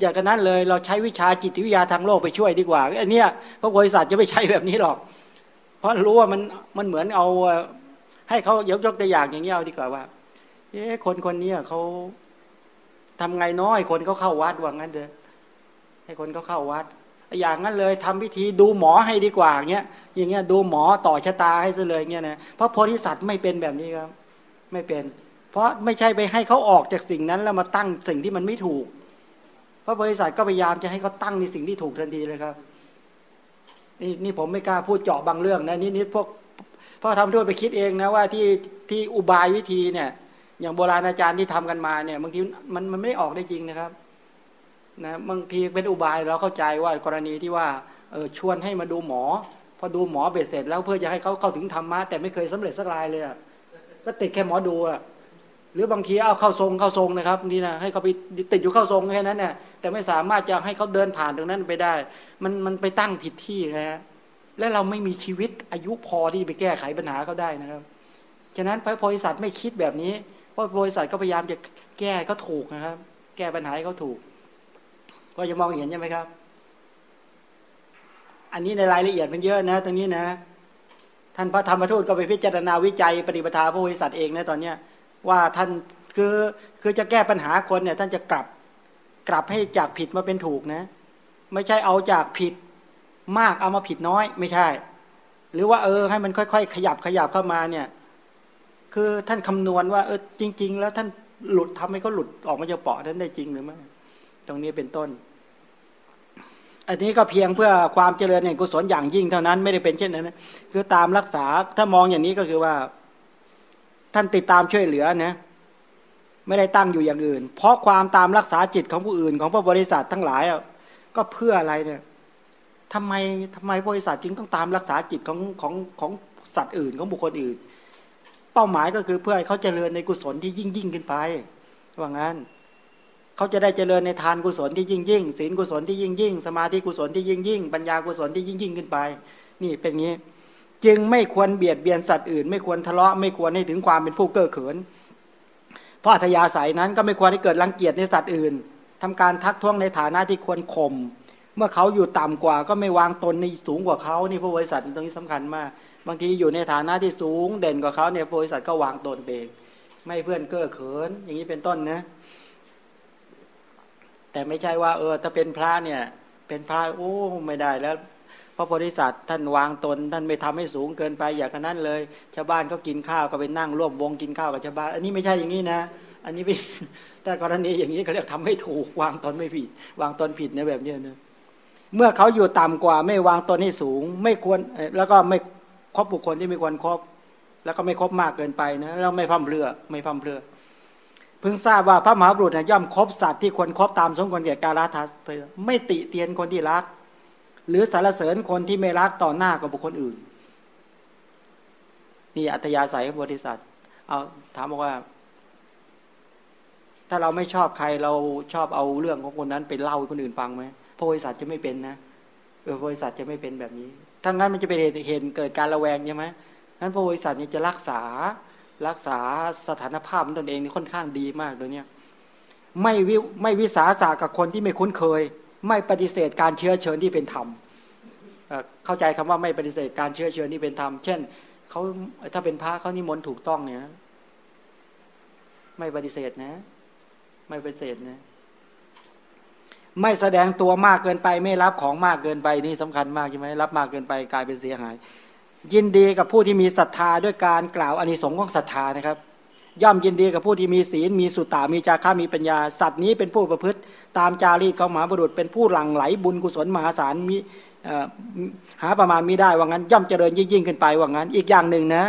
อย่างนั้นเลยเราใช้วิชาจิตวิทยาทางโลกไปช่วยดีกว่าไอันนี้พระบริษัทจะไม่ใช่แบบนี้หรอก เพราะรู้ว่ามันมันเหมือนเอาให้เขายกยกตัวอย่างอย่างนี้เอาดีกว่าว่าเอ๊คนคนนี้เขาทำไงน้อยคนเขาเข้าวัดว่างั้นเถอะให้คนเขาเข้าวัด อย่างนั้นเลยทำพิธีดูหมอให้ดีกว่าเงี้ยอย่างเงี้ยดูหมอต่อชะตาให้ซะเลยเงี้ยนะเพราะโพธิสัตว์ไม่เป็นแบบนี้ครับ ไม่เป็น เพราะไม่ใช่ไปให้เขาออกจากสิ่งนั้นแล้วมาตั้งสิ่งที่มันไม่ถูก เพราะบริษัทก็พยายามจะให้เขาตั้งในสิ่งที่ถูกทันทีเลยครับนี่นี่ผมไม่กล้าพูดเจาะบางเรื่องนะนี่นี่พวกพ่อทำโทษไปคิดเองนะว่าที่ที่อุบายวิธีเนี่ย อย่างโบราณอาจารย์ที่ทำกันมาเนี่ยบางทีมันมันไม่ได้ออกได้จริงนะครับ นะบางทีเป็นอุบายเราเข้าใจว่ากรณีที่ว่าเออชวนให้มาดูหมอ พอดูหมอเบ็ดเสร็จแล้วเพื่อจะให้เขาเข้าถึงธรรมะแต่ไม่เคยสำเร็จสักรายเลยก็ติดแค่หมอดูอะหรือบางทีเอาเข้าทรงเข้าทรงนะครับนี่นะให้เขาไปติดอยู่เข้าทรงแค่นั้นเนี่ยแต่ไม่สามารถจะให้เขาเดินผ่านตรงนั้นไปได้ มันมันไปตั้งผิดที่นะฮะและเราไม่มีชีวิตอายุพอที่ไปแก้ไขปัญหาเขาได้นะครับฉะนั้นพระโพธิสัตว์ไม่คิดแบบนี้เพราะโพธิสัตว์ก็พยายามจะแก้ก็ถูกนะครับ แก้ปัญหาให้เขาถูก ก็จะมองเห็นใช่ไหมครับ อันนี้ในรายละเอียดมันเยอะนะ ตรงนี้นะ ท่านพระธรรมทูตก็ไปพิจารณาวิจัยปฏิปทาพระโพธิสัตว์เองนะตอนเนี้ยว่าท่านคือคือจะแก้ปัญหาคนเนี่ย ท่านจะกลับกลับให้จากผิดมาเป็นถูกนะ ไม่ใช่เอาจากผิดมากเอามาผิดน้อย ไม่ใช่ หรือว่าเออ ให้มันค่อยๆ ขยับขยับเข้ามาเนี่ย คือท่านคำนวณว่า เออจริง ๆ แล้วท่านหลุดทำให้เขาหลุดออกมาจากเปาะนั้นได้จริงหรือไม่ตรงนี้เป็นต้น อันนี้ก็เพียงเพื่อความเจริญแห่งกุศลอย่างยิ่งเท่านั้นไม่ได้เป็นเช่นนั้นนะคือตามรักษาถ้ามองอย่างนี้ก็คือว่า ท่านติดตามช่วยเหลือนะไม่ได้ตั้งอยู่อย่างอื่น เพราะความตามรักษาจิตของผู้อื่น ของพระบริษัททั้งหลายก็เพื่ออะไรเนี่ยทำไมทำไมบริษัทจึงต้องตามรักษาจิตของของของสัตว์อื่นของบุคคลอื่น เป้าหมายก็คือเพื่อให้เขาเจริญในกุศลที่ยิ่งยิ่งขึ้นไปว่างั้น เขาจะได้เจริญในทานกุศลที่ยิ่งยิ่งศีลกุศลที่ยิ่งยิ่งสมาธิกุศลที่ยิ่งยิ่งปัญญากุศลที่ยิ่งยิ่งขึ้นไป นี่เป็นงี้ จึงไม่ควรเบียดเบียนสัตว์อื่น ไม่ควรทะเลาะไม่ควรให้ถึงความเป็นผู้เก้อเขิน เพราะอัธยาศัยนั้นก็ไม่ควรให้เกิดรังเกียจในสัตว์อื่นทำการทักท้วงในฐานะที่ควรข่มเมื่อเขาอยู่ต่ำกว่าก็ไม่วางตนในสูงกว่าเขานี่พระบริษัทตรงนี้สำคัญมากบางทีอยู่ในฐานะที่สูงเด่นกว่าเขาเนี่ยบริษัทก็วางตนเองไม่เพื่อนเก้อเขินอย่างนี้เป็นต้นนะ แต่ไม่ใช่ว่า เออ ถ้าเป็นพระเนี่ย เป็นพระโอ้ไม่ได้แล้วพระโพธิสัตว์ท่านวางตน ท่านไม่ทำให้สูงเกินไปอย่างนั้นเลย ชาวบ้านก็กินข้าวก็ไปนั่งร่วมวงกินข้าวกับชาวบ้าน อันนี้ไม่ใช่อย่างนี้นะ อันนี้ไม่แต่กรณีอย่างนี้เขาเรียกทำให้ถูกวางตนไม่ผิด วางตนผิดในแบบนี้นะเมื่อเขาอยู่ต่ำกว่าไม่วางตนให้สูง ไม่ควรแล้วก็ไม่คบบุคคลที่ไม่ควรครบแล้วก็ไม่คบมากเกินไปนะแล้วไม่พัมเพลือไม่พัมเพลือ เพิ่งทราบว่าพระมหาบุรุษย่อมคบสัตว์ที่ควรครบตามสมควรแก่กาลทัสเตไม่ติเตียนคนที่รัก หรือสารเสริญคนที่ไม่รักต่อหน้ากับบุคคลอื่น นี่อัตยาศัยของบริษัทเอาถามบอกว่า ถ้าเราไม่ชอบใครเราชอบเอาเรื่องของคนนั้นไปเล่าให้คนอื่นฟังไหมพระบริษัทจะไม่เป็นนะเออบริษัทจะไม่เป็นแบบนี้ถ้างั้นมันจะเป็นเหตุเห็นเกิดการระแวงใช่ไหมนั้นพระบริษัทนี้จะรักษา รักษาสถานภาพตนเองนี่ค่อนข้างดีมากตัวเนี้ยไม่วิไม่วิสาสะกับคนที่ไม่คุ้นเคย ไม่ปฏิเสธการเชื้อเชิญที่เป็นธรรมเข้าใจคำว่าไม่ปฏิเสธการเชื้อเชิญที่เป็นธรรมเช่นเขาถ้าเป็นพระเขานิมนต์ถูกต้องเนี่ยไม่ปฏิเสธนะ ไม่ปฏิเสธนะไม่แสดงตัวมากเกินไป ไม่รับของมากเกินไปนี่สำคัญมากใช่ไหมรับมากเกินไปกลายเป็นเสียหาย ยินดีกับผู้ที่มีศรัทธาด้วยการกล่าวอานิสงส์ของศรัทธานะครับ ย่อมยินดีกับผู้ที่มีศีล มีสุตตามีจาระมีปัญญา สัตว์นี้เป็นผู้ประพฤติ ตามจารีตของหมาบุรุษ เป็นผู้หลั่งไหลบุญกุศลมหาศาลมีหาประมาณมีได้ว่างั้น ย่อมเจริญยิ่งยิ่งขึ้นไปว่างั้น อีกอย่างหนึ่งนะ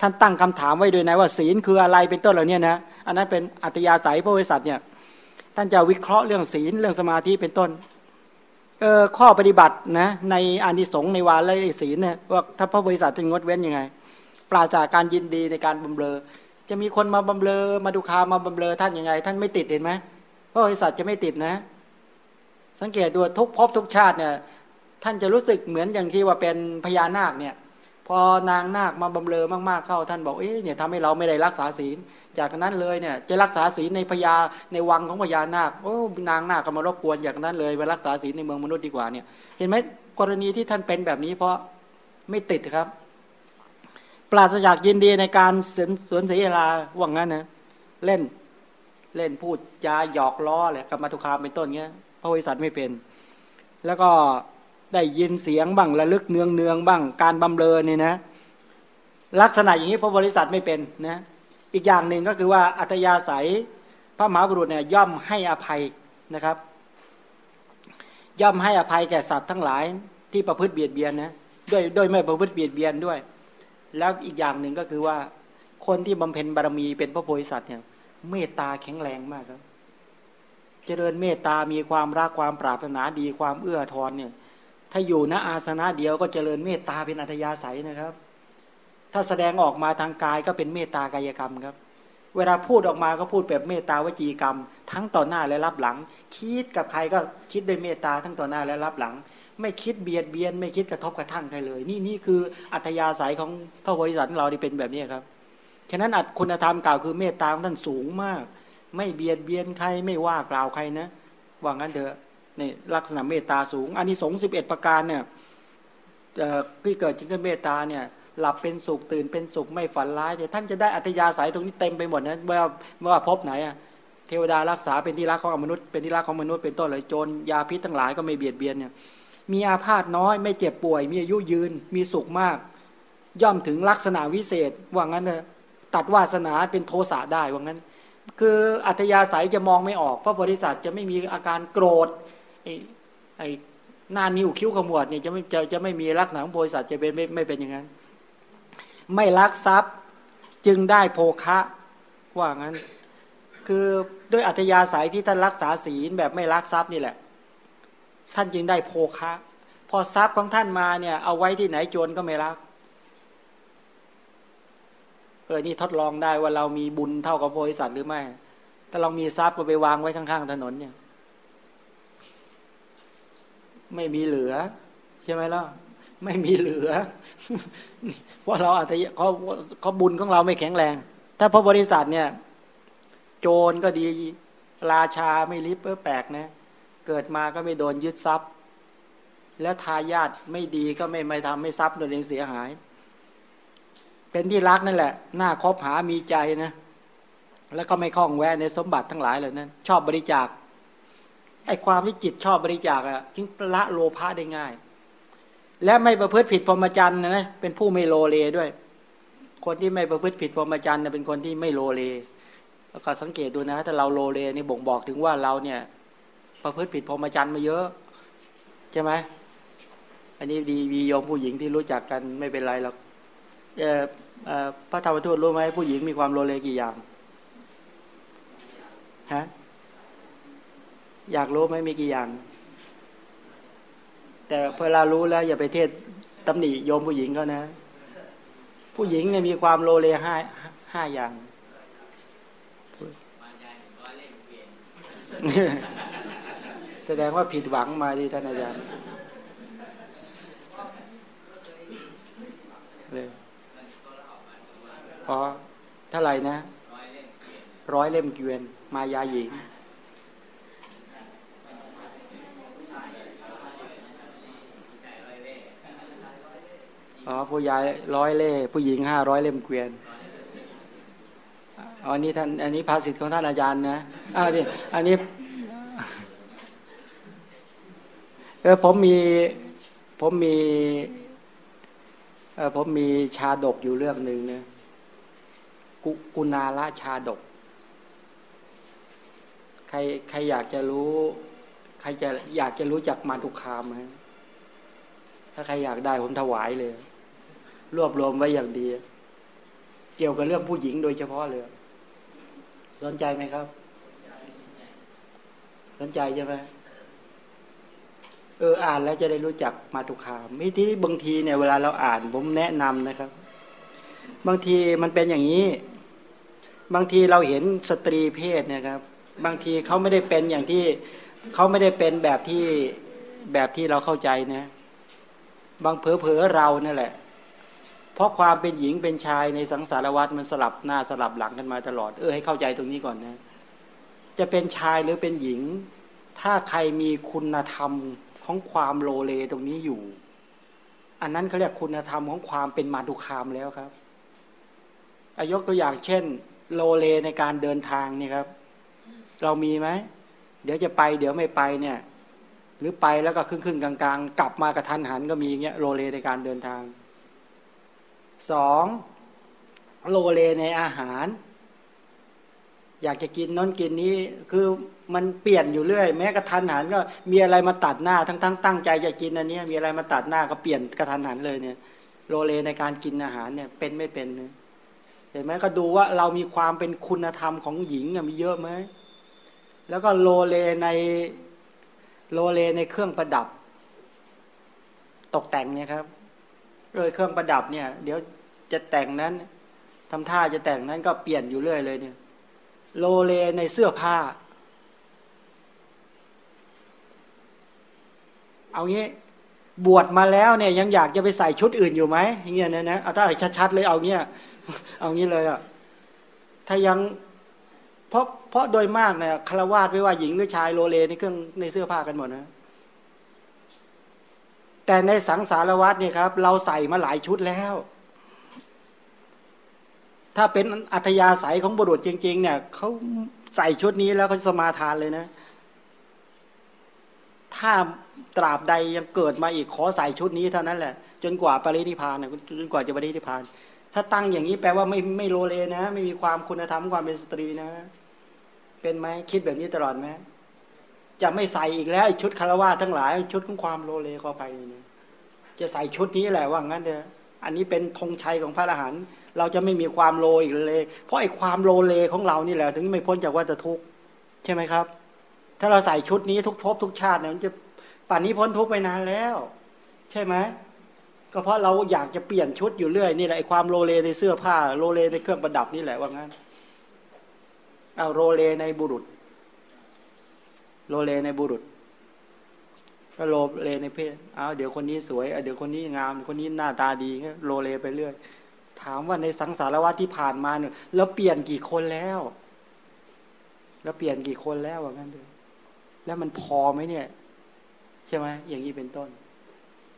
ท่านตั้งคำถามไว้ด้วยนะว่าศีลคืออะไรเป็นต้นเหล่านี้นะอันนั้นเป็นอัตยาศัยพระวิสัทเนี่ยท่านจะวิเคราะห์เรื่องศีลเรื่องสมาธิเป็นต้น ข้อปฏิบัตินะในอานิสงส์ในวาระศีลเนี่ยว่าถ้าพระบริษัทจะงดเว้นยังไง ปราศจากการยินดีในการบำเรอ จะมีคนมาบำเรอมาดูคามาบำเรอท่านยังไง ท่านไม่ติดเห็นไหมพระบริษัทจะไม่ติดนะ สังเกตดูทุกภพทุกชาติเนี่ยท่านจะรู้สึกเหมือนอย่างที่ว่าเป็นพญานาคเนี่ย พอนางนาคมาบำเรอมากๆเข้า ท่านบอกเอ๊ะเนี่ยทำให้เราไม่ได้รักษาศีล จากนั้นเลยเนี่ยจะรักษาศีลในพญาในวังของพญานาคโอ้นางนาคก็มารบกวนอย่างนั้นเลยไปรักษาศีลในเมืองมนุษย์ดีกว่าเนี่ย เห็นไหมกรณีที่ท่านเป็นแบบนี้เพราะไม่ติดครับ ปราศจากยินดีในการสวนสวนเสียลาว่างนั้นนะเล่นเล่นพูดจาหยอกล้อแหละกับมาตุคามเป็นต้นเงี้ยพระวิสัทไม่เป็น แล้วก็ได้ยินเสียงบ้างระลึกเนืองเนืองบ้างการบำเรอเนี่ยนะ ลักษณะอย่างนี้พระบริษัทไม่เป็นนะ อีกอย่างหนึ่งก็คือว่าอัตยาศัยพระมหาบุรุษเนี่ยย่อมให้อภัยนะครับ ย่อมให้อภัยแก่สัตว์ทั้งหลายที่ประพฤติเบียดเบียนนะด้วยด้วยไม่ประพฤติเบียดเบียนด้วย แล้วอีกอย่างหนึ่งก็คือว่าคนที่บำเพ็ญบารมีเป็นพระโพธิสัตว์เนี่ยเมตตาแข็งแรงมากครับ เจริญเมตตามีความรักความปรารถนาดีความเอื้อทอนเนี่ย ถ้าอยู่ณอาสนะเดียวก็เจริญเมตตาเป็นอัธยาศัยนะครับ ถ้าแสดงออกมาทางกายก็เป็นเมตตากายกรรมครับ เวลาพูดออกมาก็พูดแบบเมตตาวจีกรรม ทั้งต่อหน้าและรับหลัง คิดกับใครก็คิดด้วยเมตตาทั้งต่อหน้าและรับหลัง ไม่คิดเบียดเบียน ไม่คิดกระทบกระทั่งใครเลย นี่นี่คืออัธยาศัยของพระโพธิสัตว์เราที่เป็นแบบนี้ครับฉะนั้นอัตคุณธรรมกล่าวคือเมตตาของท่านสูงมาก ไม่เบียดเบียนใครไม่ว่ากล่าวใครนะว่างั้นเถอะนี่ลักษณะเมตตาสูงอันนี้สงสิบเอ็ดประการเนี่ยที่เกิดจึงเป็เมตตาเนี่ย หลับเป็นสุขตื่นเป็นสุขไม่ฝันร้ายเนี่ยท่านจะได้อัธยาศัยตรงนี้เต็มไปหมดนะเมื่อเมื่อพบไหนอะเทวดารักษาเป็นที่รักของมนุษย์เป็นที่รักของมนุษย์เป็นต้นเลยโจรยาพิษทั้งหลายก็ไม่เบียดเบียนเนี่ยมีอาพาธน้อยไม่เจ็บป่วย มีอายุยืน มีสุขมาก ย่อมถึงลักษณะวิเศษว่างั้นเถอะตัดวาสนาเป็นโทสะได้ว่างั้น คืออัธยาศัยจะมองไม่ออกเพราะบริษัทจะไม่มีอาการโกรธไอ้ไอ้หน้านิ้วคิ้วขมวดเนี่ยจะไม่จะจะไม่มีลักษณะของบริษัทจะเป็นไม่ไม่เป็นอย่างนั้น ไม่ลักทรัพย์จึงได้โภคะว่างั้น คือด้วยอัธยาศัยที่ท่านรักษาศีลแบบไม่ลักทรัพย์นี่แหละ ท่านจึงได้โภคะ พอทรัพย์ของท่านมาเนี่ย เอาไว้ที่ไหนโจรก็ไม่รักเออนี่ทดลองได้ว่าเรามีบุญเท่ากับโพธิสัตว์หรือไม่ ถ้าเรามีทรัพย์ก็ไปวางไว้ข้างๆถนนเนี่ย ไม่มีเหลือ ใช่ไหมล่ะ ไม่มีเหลือเพราะเราอาจจะเขาเขาบุญของเราไม่แข็งแรง ถ้าพระบริษัทเนี่ย โจรก็ดี ราชาไม่ริบเออแปลกนะเกิดมาก็ไม่โดนยึดทรัพย์ แล้วทายาทไม่ดีก็ไม่ไม่ทำให้ทรัพย์ตัวเองเสียหาย เป็นที่รักนั่นแหละ หน้าคบหามีใจนะ แล้วก็ไม่คล้องแวะในสมบัติทั้งหลายเลยนั้น ชอบบริจาคไอ้ความที่จิตชอบบริจาคอะจึงละโลภะได้ง่าย และไม่ประพฤติผิดพรหมจรรย์นะเป็นผู้ไม่โลเลด้วย คนที่ไม่ประพฤติผิดพรหมจรรย์เป็นคนที่ไม่โลเลแล้วก็สังเกตดูนะ ถ้าเราโลเลนี่บ่งบอกถึงว่าเราเนี่ย ประพฤติผิดพรหมจรรย์มาเยอะ ใช่ไหมอันนี้ดีวีโยมผู้หญิงที่รู้จักกันไม่เป็นไรหรอกพระธรรมทูตรู้ไหมผู้หญิงมีความโลเลกี่อย่างฮะอยากรู้ไหมมีกี่อย่าง แต่เวลารู้แล้ว อย่าไปเทศตำหนิโยมผู้หญิงเขานะ ผู้หญิงเนี่ยมีความโลเลห้าห้าอย่างแสดงว่าผิดหวังมาที่ท่านอาจารย์เลยพอเท่าไหร่นะ ร้อยเล่มเกวียน มายาหญิง อ๋อผู้ใหญ่ร้อยเล่ ผู้หญิงห้าร้อยเล่มเกวียนอันนี้ท่านอันนี้ภาษิตของท่านอาจารย์นะอ่านี่อันนี้เออผมมีผมมีเออผมมีชาดกอยู่เรื่องหนึ่งนะกุกุณาละชาดก ใครใครอยากจะรู้ ใครจะอยากจะรู้จักมาตุคามไหมถ้าใครอยากได้ผมถวายเลย รวบรวมไว้อย่างดี เกี่ยวกับเรื่องผู้หญิงโดยเฉพาะเลย สนใจไหมครับ สนใจใช่ไหมเอออ่านแล้วจะได้รู้จักมาตุคามมิที่บางทีเนี่ยเวลาเราอ่านผมแนะนำนะครับ บางทีมันเป็นอย่างนี้ บางทีเราเห็นสตรีเพศเนี่ยครับ บางทีเขาไม่ได้เป็นอย่างที่เขาไม่ได้เป็นแบบที่แบบที่เราเข้าใจนะ บางเพอเพอเรานั่นแหละ เพราะความเป็นหญิงเป็นชายในสังสารวัฏมันสลับหน้าสลับหลังกันมาตลอด เออให้เข้าใจตรงนี้ก่อนนะ จะเป็นชายหรือเป็นหญิง ถ้าใครมีคุณธรรมของความโลเลตรงนี้อยู่ อันนั้นเขาเรียกคุณธรรมของความเป็นมาตุคามแล้วครับอายกตัวอย่างเช่น โลเลในการเดินทางนี่ครับ เรามีไหมเดี๋ยวจะไป เดี๋ยวไม่ไปเนี่ย หรือไปแล้วก็ครึ่งครึ่งกลาง ๆ กลับมากระทันหันก็มีอย่างเงี้ยโลเลในการเดินทาง สองโลเลในอาหาร อยากจะกินน้นกินนี้ คือมันเปลี่ยนอยู่เรื่อย แม้กระทันหันก็มีอะไรมาตัดหน้าทั้งทั้งตั้งใจจะกินอันนี้มีอะไรมาตัดหน้าก็เปลี่ยนกระทันหันเลยเนี่ย โลเลในการกินอาหารเนี่ย เป็นไม่เป็นเนี่ยเห็นไหมก็ดูว่าเรามีความเป็นคุณธรรมของหญิงมีเยอะไหมแล้วก็โลเลในโลเลในเครื่องประดับ ตกแต่งเนี่ยครับ เออเครื่องประดับเนี่ย เดี๋ยวจะแต่งนั้นทำท่าจะแต่งนั้นก็เปลี่ยนอยู่เรื่อยเลยเนี่ย โลเลในเสื้อผ้า เอางี้บวชมาแล้วเนี่ยยังอยากจะไปใส่ชุดอื่นอยู่ไหมอย่างเงี้ยนะนะเอาถ้าชัดๆเลยเอาเงี้ยเอางี้เลยอะถ้ายังเพราะเพราะโดยมากเนี่ยคารวาสไม่ว่าหญิงหรือชายโลเลในเครื่องในเสื้อผ้ากันหมดนะ แต่ในสังสารวัตเนี่ยครับ เราใส่มาหลายชุดแล้ว ถ้าเป็นอัธยาศัยของบุรุษจริง ๆ เนี่ยเขาใส่ชุดนี้แล้วเขาสมาทานเลยนะ ถ้าตราบใดยังเกิดมาอีกขอใส่ชุดนี้เท่านั้นแหละ จนกว่าปรินิพพานนะจนกว่าจะปรินิพพาน ถ้าตั้งอย่างนี้แปลว่าไม่ไม่โลเลนะ ไม่มีความคุณธรรมความเป็นสตรีนะ เป็นไหมคิดแบบนี้ตลอดไหม จะไม่ใส่อีกแล้วชุดฆราวาสทั้งหลาย ชุดของความโลเลเข้าไปเนี่ยจะใส่ชุดนี้แหละว่างั้นเถอะอันนี้เป็นธงชัยของพระอรหันต์เราจะไม่มีความโลอีกเลย เพราะไอ้ความโลเลของเรานี่แหละ ถึงไม่พ้นจากวัฏทุกข์ใช่ไหมครับ ถ้าเราใส่ชุดนี้ทุกภพทุกชาติเนี่ยมันจะป่านนี้พ้นทุกข์ไปนานแล้ว ใช่ไหมก็เพราะเราอยากจะเปลี่ยนชุดอยู่เรื่อยนี่แหละไอ้ความโลเลในเสื้อผ้าโลเลในเครื่องประดับนี่แหละว่างั้นเอาโลเลในบุรุษ โลเลในบุรุษก็โลเลในเพศเอาเดี๋ยวคนนี้สวยเดี๋ยวคนนี้งาม คนนี้หน้าตาดีก็โลเลไปเรื่อย ถามว่าในสังสารวัตที่ผ่านมาเนี่ยแล้วเปลี่ยนกี่คนแล้ว แล้วเปลี่ยนกี่คนแล้วว่างั้นเลยแล้วมันพอไหมเนี่ย ใช่ไหมอย่างนี้เป็นต้น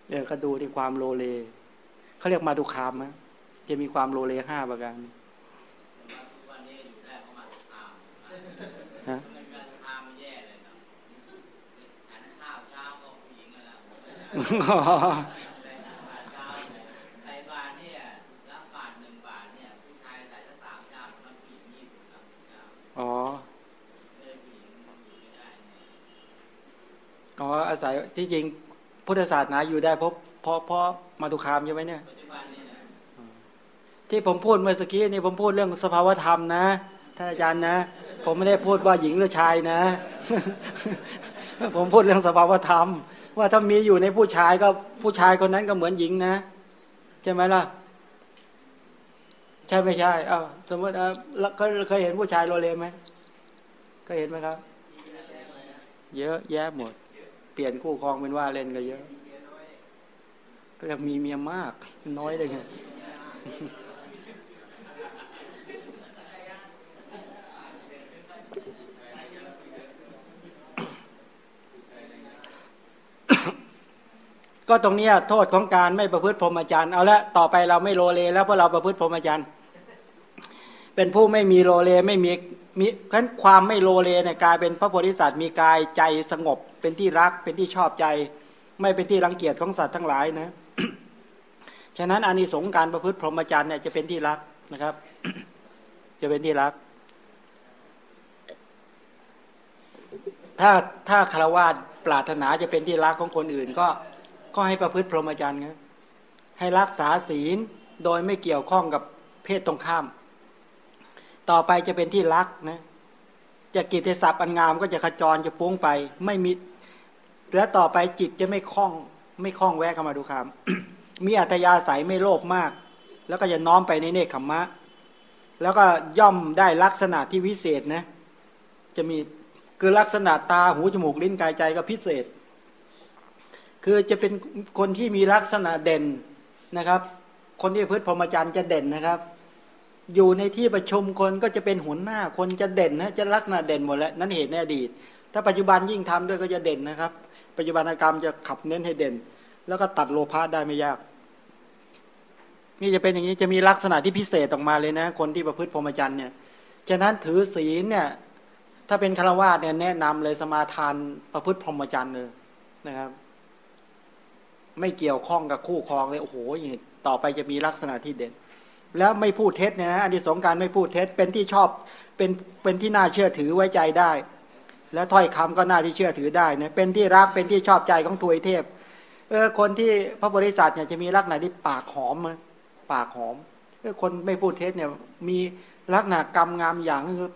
เดี๋ยวก็ดูที่ความโลเลเขาเรียกมาดูคามนะจะมีความโลเลห้าประการฮ อ๋อ อ๋อ อาศัยที่จริงพุทธศาสนาอยู่ได้เพราะเพราะเพราะมาตุคามใช่ไหมเนี่ย ที่ผมพูดเมื่อสักครู่นี่ผมพูดเรื่องสภาวธรรมนะท่านอาจารย์นะ ผมไม่ได้พูดว่าหญิงหรือชายนะ ผมพูดเรื่องสภาวธรรม ว่าถ้ามีอยู่ในผู้ชายก็ผู้ชายคนนั้นก็เหมือนหญิงนะ ใช่ไหมล่ะ ใช่ไม่ใช่อ้าวสมมติเคยเคยเห็นผู้ชายโรเลไหมก็เห็นไหมครับ เยอะแยะหมด เปลี่ยนคู่ครองเป็นว่าเล่นก็เยอะ ก็จะมีเมียมากน้อยเลยไง ก็ตรงนี้โทษของการไม่ประพฤติพรหมจรรย์เอาละต่อไปเราไม่โลเลแล้วเพราะเราประพฤติพรหมจรรย์เป็นผู้ไม่มีโลเลไม่มีมีขั้นความไม่โลเลเนี่ยกลายเป็นพระโพธิสัตว์มีกายใจสงบ เป็นที่รักเป็นที่ชอบใจ ไม่เป็นที่รังเกียจของสัตว์ทั้งหลายนะฉะนั้นอานิสงส์การประพฤติพรหมจรรย์เนี่ยจะเป็นที่รักนะครับ จะเป็นที่รัก ถ้าถ้าคารวะปรารถนาจะเป็นที่รักของคนอื่นก็ ก็ให้ประพฤติพรหมจรรย์ครับให้รักษาศีลโดยไม่เกี่ยวข้องกับเพศตรงข้าม ต่อไปจะเป็นที่รักนะจะกิจศัพท์อันงามก็จะขจรจะฟุ้งไปไม่มีและต่อไปจิตจะไม่คล้อง ไม่คล้องแวะเข้ามาดูคำมีอัตยาศัยไม่โลภมาก แล้วก็จะน้อมไปในเนคขมมะ แล้วก็ย่อมได้ลักษณะที่วิเศษนะ จะมีคือลักษณะตาหูจมูกลิ้นกายใจก็พิเศษ คือจะเป็นคนที่มีลักษณะเด่นนะครับ คนที่พืชพรหมจรรย์จะเด่นนะครับ อยู่ในที่ประชุมคนก็จะเป็นหัวหน้าคนจะเด่นนะจะลักษณะเด่นหมดแล้วนั่นเหตุในอดีต ถ้าปัจจุบันยิ่งทำด้วยก็จะเด่นนะครับ ปัจจุบันกรรมจะขับเน้นให้เด่น แล้วก็ตัดโลภะได้ไม่ยาก นี่จะเป็นอย่างนี้จะมีลักษณะที่พิเศษออกมาเลยนะ คนที่ประพฤติพรหมจรรย์เนี่ยฉะนั้นถือศีลเนี่ยถ้าเป็นฆราวาสเนี่ยแนะนำเลยสมาทานประพฤติพรหมจรรย์เลยนะครับ ไม่เกี่ยวข้องกับคู่ครองเลยโอ้โหต่อไปจะมีลักษณะที่เด่น แล้วไม่พูดเท็จเนี่ยนะอันที่สงการไม่พูดเท็จเป็นที่ชอบเป็นเป็นที่น่าเชื่อถือไว้ใจได้ และถ้อยคำก็น่าที่เชื่อถือได้นะเป็นที่รักเป็นที่ชอบใจของทวยเทพเออคนที่พระบริษัทเนี่ยจะมีลักษณะที่ปากหอมปากหอมเออคนไม่พูดเท็จเนี่ยมีลักษณะกรรมงามอย่างคือ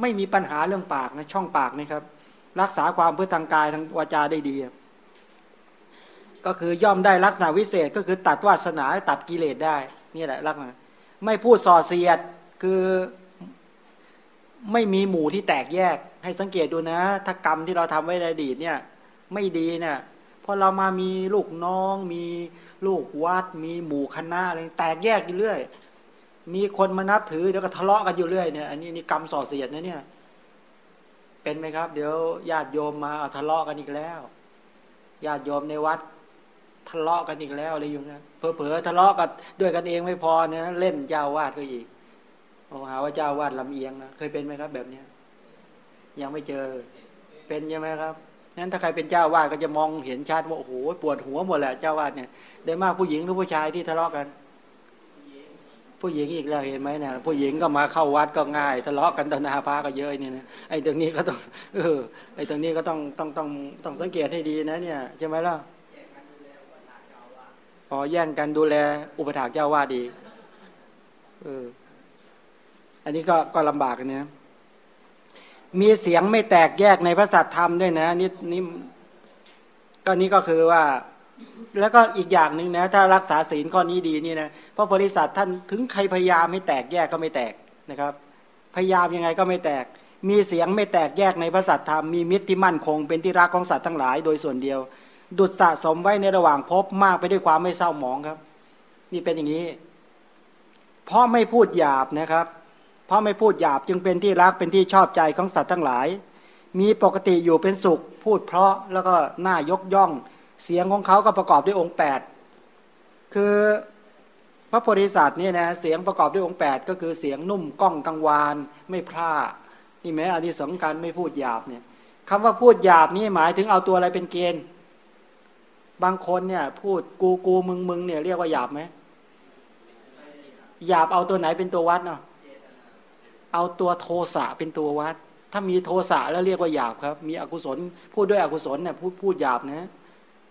ไม่มีปัญหาเรื่องปากนะช่องปากนะครับ รักษาความเพื่อทางกายทางวาจาได้ดี ก็คือย่อมได้ลักษณะวิเศษก็คือตัดวาสนาตัดกิเลสได้นี่แหละลักษณะไม่พูดส่อเสียดคือไม่มีหมู่ที่แตกแยก ให้สังเกตดูนะถ้ากรรมที่เราทำไว้ในอดีตเนี่ยไม่ดีเนี่ยพอเรามามีลูกน้อง มีลูกวัด มีหมู่คณะอะไรแตกแยกอยู่เรื่อย มีคนมานับถือเดี๋ยวก็ทะเลาะกันอยู่เรื่อยเนี่ยอันนี้นี่กรรมส่อเสียดนะเนี่ยเป็นไหมครับ เดี๋ยวญาติโยมมาทะเลาะกันอีกแล้วญาติโยมในวัด ทะเลาะกันอีกแล้วอะไรอยู่นะเผลอๆทะเลาะกันด้วยกันเองไม่พอเนี่ยเล่นเจ้าวาดก็อีกโอ้หาว่าเจ้าวาดลำเอียงนะเคยเป็นไหมครับ แบบเนี้ยยังไม่เจอเป็นใช่ไหมครับนั้นถ้าใครเป็นเจ้าวาดก็จะมองเห็นชัดว่าโอ้โหปวดหัวหมดแหละเจ้าวาดเนี่ยได้มากผู้หญิงหรือผู้ชายที่ทะเลาะกัน ผู้หญิงอีกแล้วเห็นไหมเนี่ยผู้หญิงก็มาเข้าวัดก็ง่าย ทะเลาะกันตนาพาก็เยอะนี่นะไอ้ตรงนี้ก็ต้องเออไอ้ตรงนี้ก็ต้องต้องต้องต้องสังเกตให้ดีนะเนี่ยใช่ไหมล่ะ อ๋อแย่งกันดูแล อุปถากเจ้าวาดีเออ อันนี้ก็ก็ลำบากนี่ยมีเสียงไม่แตกแยกในพระสัตธรรมด้วยนะนี่นี่ก็นี้ก็คือว่า แล้วก็อีกอย่างหนึ่งนะ ถ้ารักษาศีลข้อนี้ดีนี่นะเพราะบริษัทท่านถึงใครพยายามไม่แตกแยกก็ไม่แตกนะครับ พยายามยังไงก็ไม่แตก มีเสียงไม่แตกแยกในพระสัตธรรมมีมิตรที่มั่นคงเป็นที่รักของสัตว์ทั้งหลาย โดยส่วนเดียว ดุดสะสมไว้ในระหว่างพบมากไปด้วยความไม่เศร้าหมองครับ นี่เป็นอย่างนี้เพราะไม่พูดหยาบนะครับ เพราะไม่พูดหยาบจึงเป็นที่รักเป็นที่ชอบใจของสัตว์ทั้งหลาย มีปกติอยู่เป็นสุข พูดเพราะแล้วก็น่ายกย่อง เสียงของเขาก็ประกอบด้วยองค์ 8 คือพระโพธิสัตว์นี่นะเสียงประกอบด้วยองค์ 8 ก็คือเสียงนุ่มก้องกังวานไม่พร่านี่แม้อันนี้สำคัญไม่พูดหยาบเนี่ยคำว่าพูดหยาบนี่หมายถึงเอาตัวอะไรเป็นเกณฑ์ บางคนเนี่ย พูดกูกูมึงมึงเนี่ยเรียกว่าหยาบไหมหยาบเอาตัวไหนเป็นตัววัดเนาะเอาตัวโทสะเป็นตัววัด ถ้ามีโทสะแล้วเรียกว่าหยาบครับ มีอกุศล พูดด้วยอกุศลเนี่ยพูดพูดหยาบนะ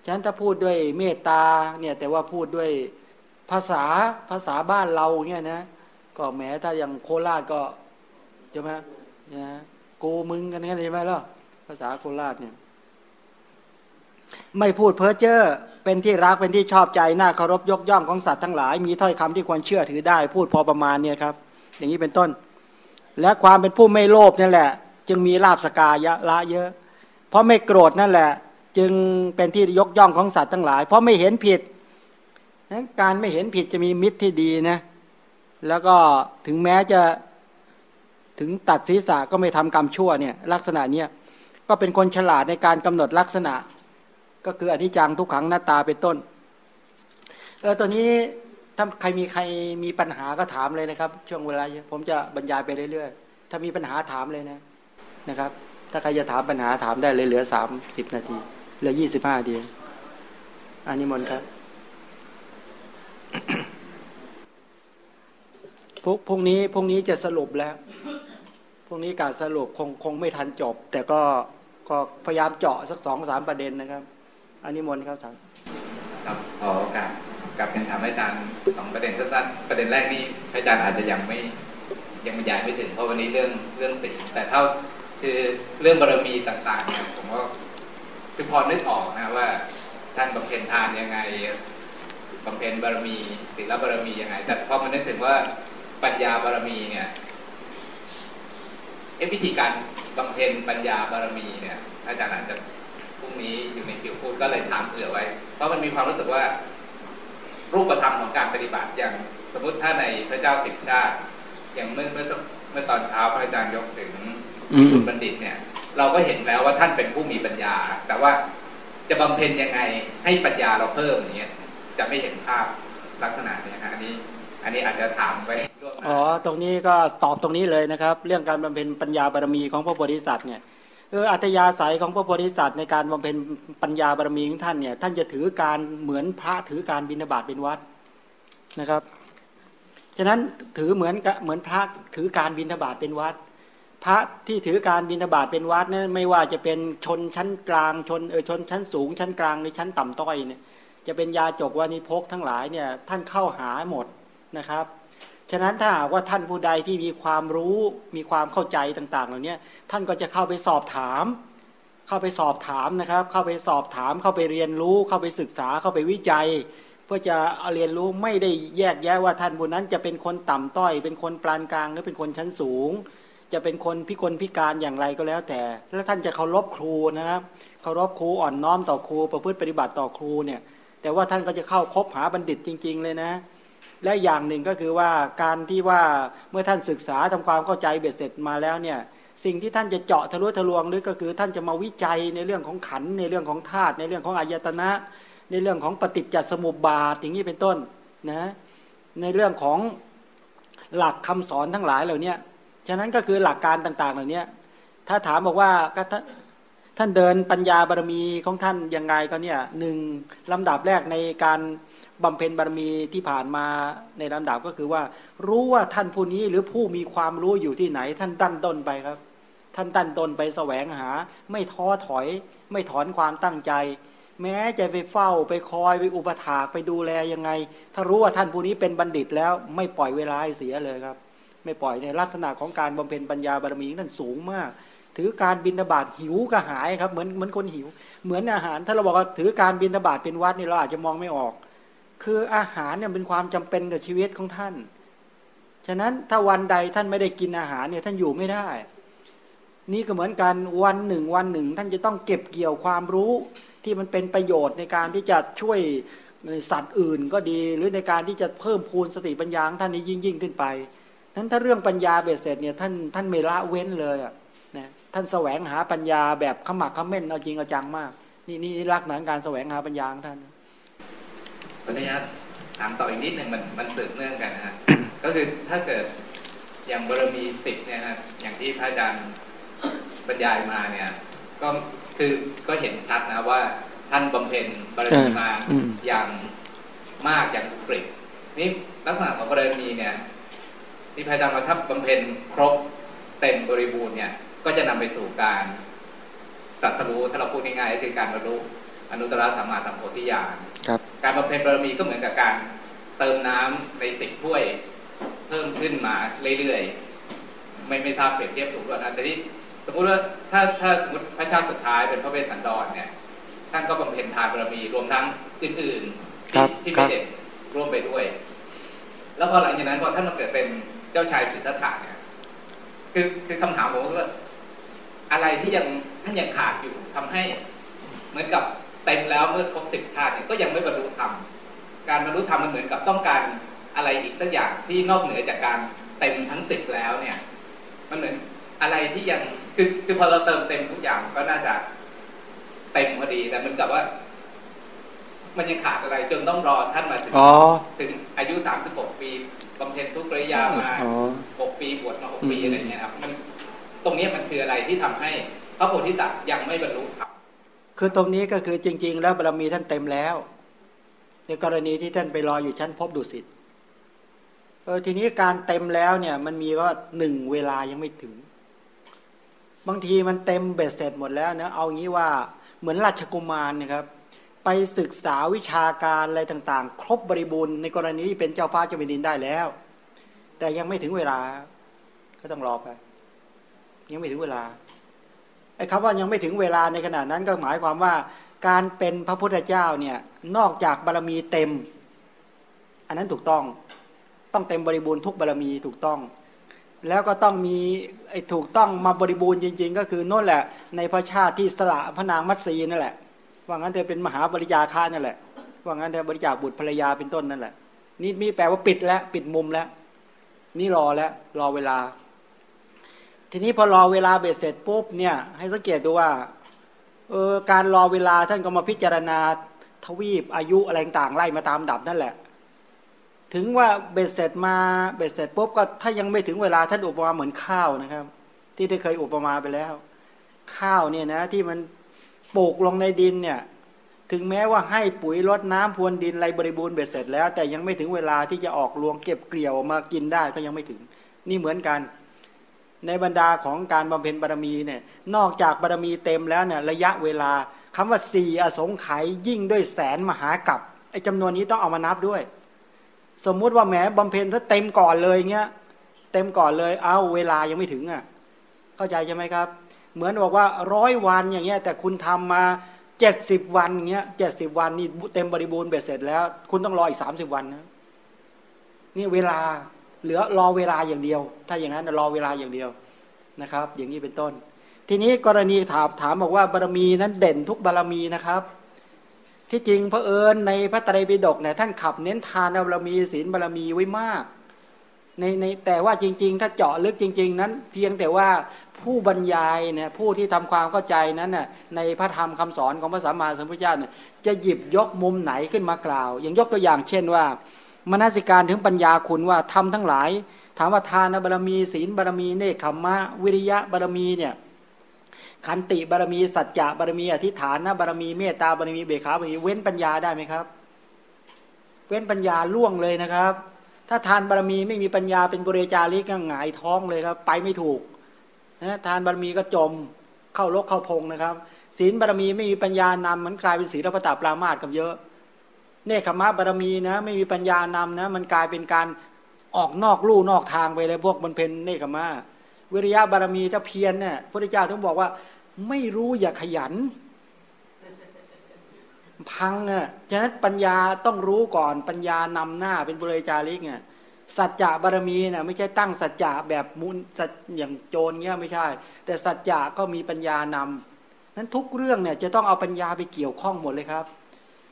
ฉะนั้นถ้าพูดด้วยเมตตาเนี่ยแต่ว่าพูดด้วยภาษาภาษาบ้านเราเนี่ยนะก็แม้ถ้าอย่างโคราชก็ใช่ไหมนะกูมึงกันงั้นใช่ไหมล่ะภาษาโคราชเนี่ย ไม่พูดเพ้อเจ้อเป็นที่รักเป็นที่ชอบใจน่าเคารพยกย่องของสัตว์ทั้งหลาย มีถ้อยคำที่ควรเชื่อถือได้ พูดพอประมาณเนี่ยครับ อย่างนี้เป็นต้น และความเป็นผู้ไม่โลภนั่นแหละ จึงมีลาบสกายะละเยอะ เพราะไม่โกรธนั่นแหละ จึงเป็นที่ยกย่องของสัตว์ทั้งหลาย เพราะไม่เห็นผิดนั้นการไม่เห็นผิดจะมีมิตรที่ดีนะแล้วก็ถึงแม้จะถึงตัดศีรษะก็ไม่ทำกรรมชั่วเนี่ยลักษณะเนี้ยก็เป็นคนฉลาดในการกำหนดลักษณะ ก็คืออธิจจังทุกขังหน้าตาเป็นต้น เออตัวนี้ถ้าใครมีใครมีปัญหาก็ถามเลยนะครับ ช่วงเวลา ผมจะบรรยายไปเรื่อยๆ ถ้ามีปัญหาถามเลยนะนะครับ ถ้าใครจะถามปัญหาถามได้เลยเหลือสามสิบนาทีเหลือยี่สิบห้านาทีอันนี้มนครับพรุ่งพรุ่งนี้พรุ่งนี้จะสรุปแล้วพรุ่งนี้การสรุปคงคงไม่ทันจบ แต่ก็ก็พยายามเจาะสักสองสามประเด็นนะครับ อันนี้มนต์ครับท่านครับขอโอกาสกลับเป็นถามอาจารย์สองประเด็นสั้นๆประเด็นแรกนี่อาจารย์อาจจะยังไม่ยังบรรยายไม่ถึงเพราะวันนี้เรื่องเรื่องสีแต่เท่าคือเรื่องบารมีต่างๆเนี่ยผมว่าคือพอนึกออกนะว่า ท่านบำเพ็ญทานยังไงบำเพ็ญบารมีศีลบารมียังไง แต่พอมานึกถึงว่าปัญญาบารมีเนี่ยเอวิธีการบำเพ็ญปัญญาบารมีเนี่ยอาจารย์อาจจะ งนี้อยู่ในคิวพูดก็เลยถามเผื่อไว้ เพราะมันมีความรู้สึกว่า รูปธรรมของการปฏิบัติอย่างสมมติถ้าในพระเจ้าสิบชาติอย่างเมื่อเมื่อเมื่อตอนเช้าพระอาจารย์ยกถึงสุบัณฑิตเนี่ย เราก็เห็นแล้วว่าท่านเป็นผู้มีปัญญา แต่ว่าจะบำเพ็ญยังไงให้ปัญญาเราเพิ่มอย่างเงี้ยจะไม่เห็นภาพลักษณะเนี้ยฮะอันนี้อันนี้อาจจะถามไปล่วงหน้าอ๋อ ตรงนี้ก็ตอบตรงนี้เลยนะครับ เรื่องการบำเพ็ญปัญญาบารมีของพระโพธิสัตว์เนี่ย เอออัตยาศัยของพระโพธิสัตว์ในการบำเพ็ญปัญญาบารมีของท่านเนี่ยท่านจะถือการเหมือนพระถือการบิณฑบาตเป็นวัดนะครับฉะนั้นถือเหมือนกับเหมือนพระถือการบิณฑบาตเป็นวัด พระที่ถือการบิณฑบาตเป็นวัดนั้นไม่ว่าจะเป็นชนชั้นกลางชนเออชนชั้นสูง ชั้นกลางหรือชั้นต่ำต้อยเนี่ยจะเป็นยาจกวานิพกทั้งหลายเนี่ยท่านเข้าหาหมดนะครับ ฉะนั้นถ้าหากว่าท่านผู้ใดที่มีความรู้มีความเข้าใจต่าง ๆ เหล่านี้ท่านก็จะเข้าไปสอบถาม เข้าไปสอบถามนะครับ เข้าไปสอบถาม เข้าไปเรียนรู้ เข้าไปศึกษา เข้าไปวิจัย เพื่อจะเรียนรู้ไม่ได้แยกแยะว่าท่านผู้นั้นจะเป็นคนต่ำต้อย เป็นคนปานกลางหรือเป็นคนชั้นสูง จะเป็นคนพิกลพิการอย่างไรก็แล้วแต่ แล้วท่านจะเคารพครูนะครับเคารพครูอ่อนน้อมต่อครูประพฤติปฏิบัติต่อครูเนี่ยแต่ว่าท่านก็จะเข้าคบหาบัณฑิตจริง ๆ เลยนะ และอย่างหนึ่งก็คือว่าการที่ว่าเมื่อท่านศึกษาทำความเข้าใจเบ็ดเสร็จมาแล้วเนี่ยสิ่งที่ท่านจะเจาะทะลุทะลวงหรือก็คือ ท่านจะมาวิจัยในเรื่องของขันในเรื่องของธาตุในเรื่องของอายตนะ ในเรื่องของปฏิจจสมุปบาทอย่างนี้เป็นต้นนะในเรื่องของหลักคำสอนทั้งหลายเหล่านี้ฉะนั้นก็คือหลักการต่างๆ เหล่านี้ถ้าถามบอกว่าก็ท่านท่านเดินปัญญาบารมีของท่านยังไงก็เนี่ยหนึ่งลำดับแรกในการ บำเพ็ญบารมีที่ผ่านมาในลำดับก็คือว่า รู้ว่าท่านผู้นี้หรือผู้มีความรู้อยู่ที่ไหน ท่านตั้นต้นไปครับ ท่านตั้นต้นไปแสวงหา ไม่ท้อถอย ไม่ถอนความตั้งใจ แม้จะไปเฝ้าไปคอยไปอุปถากไปดูแลยังไง ถ้ารู้ว่าท่านผู้นี้เป็นบัณฑิตแล้วไม่ปล่อยเวลาให้เสียเลยครับ ไม่ปล่อยในลักษณะของการบำเพ็ญปัญญาบารมีท่านสูงมากถือการบินทบาทหิวกระหายครับเหมือนเหมือนคนหิว เหมือนอาหาร ถ้าเราบอกว่าถือการบินทบาทเป็นวัดนี่เราอาจจะมองไม่ออก คืออาหารเนี่ยเป็นความจำเป็นกับชีวิตของท่าน ฉะนั้นถ้าวันใดท่านไม่ได้กินอาหารเนี่ยท่านอยู่ไม่ได้ นี่ก็เหมือนกันวันหนึ่งวันหนึ่ง ท่านจะต้องเก็บเกี่ยวความรู้ที่มันเป็นประโยชน์ในการที่จะช่วยสัตว์อื่นก็ดี หรือในการที่จะเพิ่มพูนสติปัญญาของท่านนี้ยิ่งยิ่งขึ้นไปนั้นถ้าเรื่องปัญญาเบ็ดเสร็จเนี่ยท่านท่านไม่ละเว้นเลยนะท่านแสวงหาปัญญาแบบขมักขม้นเอาจริงเอาจังมาก นี่นี่ลักษณะการแสวงหาปัญญาของท่าน ขออนุญาตถามต่ออีกนิดหนึ่งมันมันสืบเนื่องกันนะฮะก็คือถ้าเกิดอย่างบารมีสิบเนี่ยนะอย่างที่พระอาจารย์บรรยายมาเนี่ย ก็คือก็เห็นชัดนะว่าท่านบำเพ็ญบารมีมาอืมอย่างมากอย่างกริบนี่ลักษณะของบารมีเนี่ยที่พระอาจารย์ว่าถ้าบำเพ็ญครบเต็มบริบูรณ์เนี่ย ก็จะนำไปสู่การตรัสรู้ถ้าเราพูดง่ายๆก็คือการบรรลุอนุตตรสัมมาสัมโพธิญาณ ครับการบำเพ็ญบารมีก็เหมือนกับการเติมน้ำในติกถ้วย เพิ่มขึ้นมาเรื่อยๆไม่ไม่ทราบเปรียบเทียบถูกหรือเปล่านะแต่ที่สมมติว่าถ้าถ้าสมมติพระชาติสุดท้ายเป็นพระเวสสันดรเนี่ยท่านก็บำเพ็ญทานบารมีรวมทั้งอื่นๆครัที่บที่ครับไม่เด่นร่วมไปด้วย แล้วพอหลังจากนั้นพอท่านมาเกิดเป็นเจ้าชายสิทธัตถะเนี่ยคือคือคำถามผมก็คือว่าอะไรที่ยังท่านยังขาดอยู่ทำให้เหมือนกับ เต็มแล้วเมื่อครบสิบชาติเนี่ยก็ยังไม่บรรลุธรรมการบรรลุธรรมมันเหมือนกับต้องการอะไรอีกสักอย่างที่นอกเหนือจากการเต็มทั้งสิบแล้วเนี่ยมันเหมือนอะไรที่ยังคือคือพอเราเติมเต็มทุกอย่างก็น่าจะเต็มพอดีแต่เหมือนกับว่า มันยังขาดอะไรจนต้องรอท่านมาถึงอ๋อถึงอายุสามสิบหกปีบำเพ็ญทุกระยะมาอ๋อหกปีบวชมาหกปีอืมอะไรเงี้ยครับ มันตรงเนี้ยมันคืออะไรที่ทำให้พระโพธิสัตว์ยังไม่บรรลุธรรม คือตรงนี้ก็คือจริง ๆ แล้วบารมีท่านเต็มแล้ว ในกรณีที่ท่านไปรออยู่ชั้นพบดุสิตเออทีนี้การเต็มแล้วเนี่ย มันมีว่าหนึ่งเวลายังไม่ถึง บางทีมันเต็มเบ็ดเสร็จหมดแล้วนะเอางี้ว่าเหมือนราชกุมารเนะครับ ไปศึกษาวิชาการอะไรต่างๆ ครบบริบูรณ์ในกรณีที่เป็นเจ้าฟ้าเจ้าแผ่นดินได้แล้ว แต่ยังไม่ถึงเวลา ก็ต้องรอไปยังไม่ถึงเวลา ไอ้คำว่ายังไม่ถึงเวลาในขณะนั้นก็หมายความว่าการเป็นพระพุทธเจ้าเนี่ยนอกจากบารมีเต็ม อันนั้นถูกต้องต้องเต็มบริบูรณ์ทุกบารมีถูกต้อง แล้วก็ต้องมีไอ้ถูกต้องมาบริบูรณ์จริง ๆ ก็คือโน่นแหละ ในพระชาติที่สละพระนางมัตสีนั่นแหละ ว่างั้นเธอเป็นมหาบริจาคานั่นแหละ ว่างั้นเธอบริจาคบุตรภรรยาเป็นต้นนั่นแหละ นี่มีแปลว่าปิดแล้วปิดมุมแล้ว นี่รอแล้วรอเวลา ทีนี้พอรอเวลาเบ็ดเสร็จปุ๊บเนี่ยให้สังเกตดูว่าเออการรอเวลาท่านก็มาพิจารณาทวีปอายุอะไรต่างไล่มาตามดับนั่นแหละ ถึงว่าเบ็ดเสร็จมาเบ็ดเสร็จปุ๊บก็ถ้ายังไม่ถึงเวลาท่านอุปมาเหมือนข้าวนะครับ ที่ได้เคยอุปมาไปแล้ว ข้าวเนี่ยนะที่มันปลูกลงในดินเนี่ยถึงแม้ว่าให้ปุ๋ยรดน้ำพรวนดินไรบริบูรณ์เบ็ดเสร็จแล้ว แต่ยังไม่ถึงเวลาที่จะออกรวงเก็บเกลี่ยวมากินได้ก็ยังไม่ถึง นี่เหมือนกัน ในบรรดาของการบำเพ็ญบารมีเนี่ยนอกจากบารมีเต็มแล้วเนี่ยระยะเวลาคำว่าสี่อสงไขยยิ่งด้วยแสนมหากับไอ้จำนวนนี้ต้องเอามานับด้วย สมมุติว่าแหมบำเพ็ญถ้าเต็มก่อนเลยเงี้ยเต็มก่อนเลยเอาเวลายังไม่ถึงอะเข้าใจใช่ไหมครับ เหมือนบอกว่าร้อยวันอย่างเงี้ยแต่คุณทำมาเจ็ดสิบวันเงี้ยเจ็ดสิบวันนี่เต็มบริบูรณ์เบ็ดเสร็จแล้ว คุณต้องรออีกสามสิบวันนะนี่เวลา เหลือรอเวลาอย่างเดียว ถ้าอย่างนั้นรอเวลาอย่างเดียวนะครับ อย่างนี้เป็นต้น ทีนี้กรณีถามถามบอกว่าบารมีนั้นเด่นทุกบารมีนะครับ ที่จริงพระเอิญในพระไตรปิฎกเนี่ยท่านขับเน้นทานบารมีศีลบารมีไว้มากในในแต่ว่าจริง ๆ ถ้าเจาะลึกจริง ๆ นั้น เพียงแต่ว่าผู้บรรยายเนี่ยผู้ที่ทำความเข้าใจนั้นน่ะในพระธรรมคำสอนของพระสัมมาสัมพุทธเจ้าเนี่ยจะหยิบยกมุมไหนขึ้นมากล่าว อย่างยกตัวอย่างเช่นว่า มนสิการถึงปัญญาคุณว่าทำทั้งหลาย ถามว่าทานบารมี ศีลบารมีเนคขมมะ วิริยะบารมีเนี่ยขันติบารมีสัจจะบารมีอธิฐานนะบารมีเมตตาบารมีเบขาบารมีเว้นปัญญาได้ไหมครับ เว้นปัญญาล่วงเลยนะครับ ถ้าทานบารมีไม่มีปัญญาเป็นบุเรจาริกก็หงายท้องเลยครับ ไปไม่ถูกนะทานบารมีก็จมเข้าลกเข้าพงนะครับ ศีลบารมีไม่มีปัญญานำมันกลายเป็นศีลพระตาปรามาสกับเยอะ เนคขมะบารมีนะ ไม่มีปัญญานำนะ มันกลายเป็นการออกนอกลู่นอกทางไปเลยพวกมันเป็นเนคขมะวิริยะบารมีถ้าเพียรเนี่ยพระเจ้าถึงบอกว่า ไม่รู้อย่าขยัน พังอะฉะนั้นปัญญาต้องรู้ก่อนปัญญานำหน้าเป็นบุเรจาริกเนี่ยสัจจะบารมีน่ะไม่ใช่ตั้งสัจจะแบบมุนสัจอย่างโจรเงี้ยไม่ใช่ แต่สัจจะก็มีปัญญานำนั้นทุกเรื่องเนี่ยจะต้องเอาปัญญาไปเกี่ยวข้องหมดเลยครับ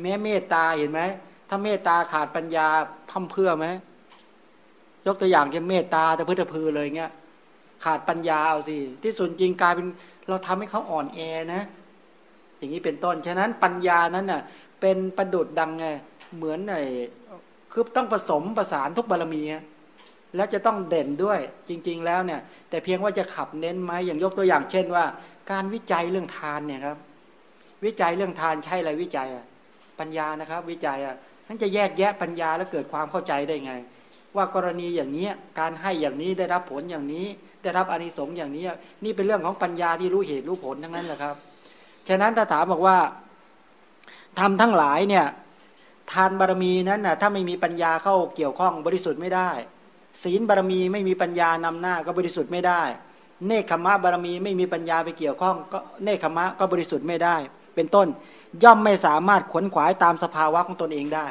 แม้เมตตาเห็นไหมถ้าเมตตาขาดปัญญาพั่มเพื่อไหมยกตัวอย่างเช่นเมตตาแต่พื้นพือเลยเงี้ย ขาดปัญญาเอาสิที่ส่วนจริงกลายเป็นเราทำให้เขาอ่อนแอนะ อย่างนี้เป็นต้นฉะนั้นปัญญานั้นน่ะ เป็นประดุดดังไงเหมือนไอ้คือต้องผสมประสานทุกบารมีแล้วจะต้องเด่นด้วยจริง ๆ แล้วเนี่ย แต่เพียงว่าจะขับเน้นไหมอย่างยกตัวอย่างเช่นว่า การวิจัยเรื่องทานเนี่ยครับ วิจัยเรื่องทานใช่อะไรวิจัยอะ ปัญญานะครับ วิจัยอะท่านจะแยกแยะปัญญาแล้วเกิดความเข้าใจได้ไง ว่ากรณีอย่างนี้การให้อย่างนี้ได้รับผลอย่างนี้ ได้รับอานิสงส์อย่างนี้ นี่เป็นเรื่องของปัญญาที่รู้เหตุรู้ผลทั้งนั้นแหละครับ ฉะนั้นถ้าถามบอกว่าทำทั้งหลายเนี่ยทานบารมีนั้นนะถ้าไม่มีปัญญาเข้าเกี่ยวข้องบริสุทธิ์ไม่ได้ ศีลบารมีไม่มีปัญญานำหน้าก็บริสุทธิ์ไม่ได้ เนคขมะบารมีไม่มีปัญญาไปเกี่ยวข้องก็เนคขมะก็บริสุทธิ์ไม่ได้ เป็นต้น ย่อมไม่สามารถขวนขวายตามสภาวะของตนเองได้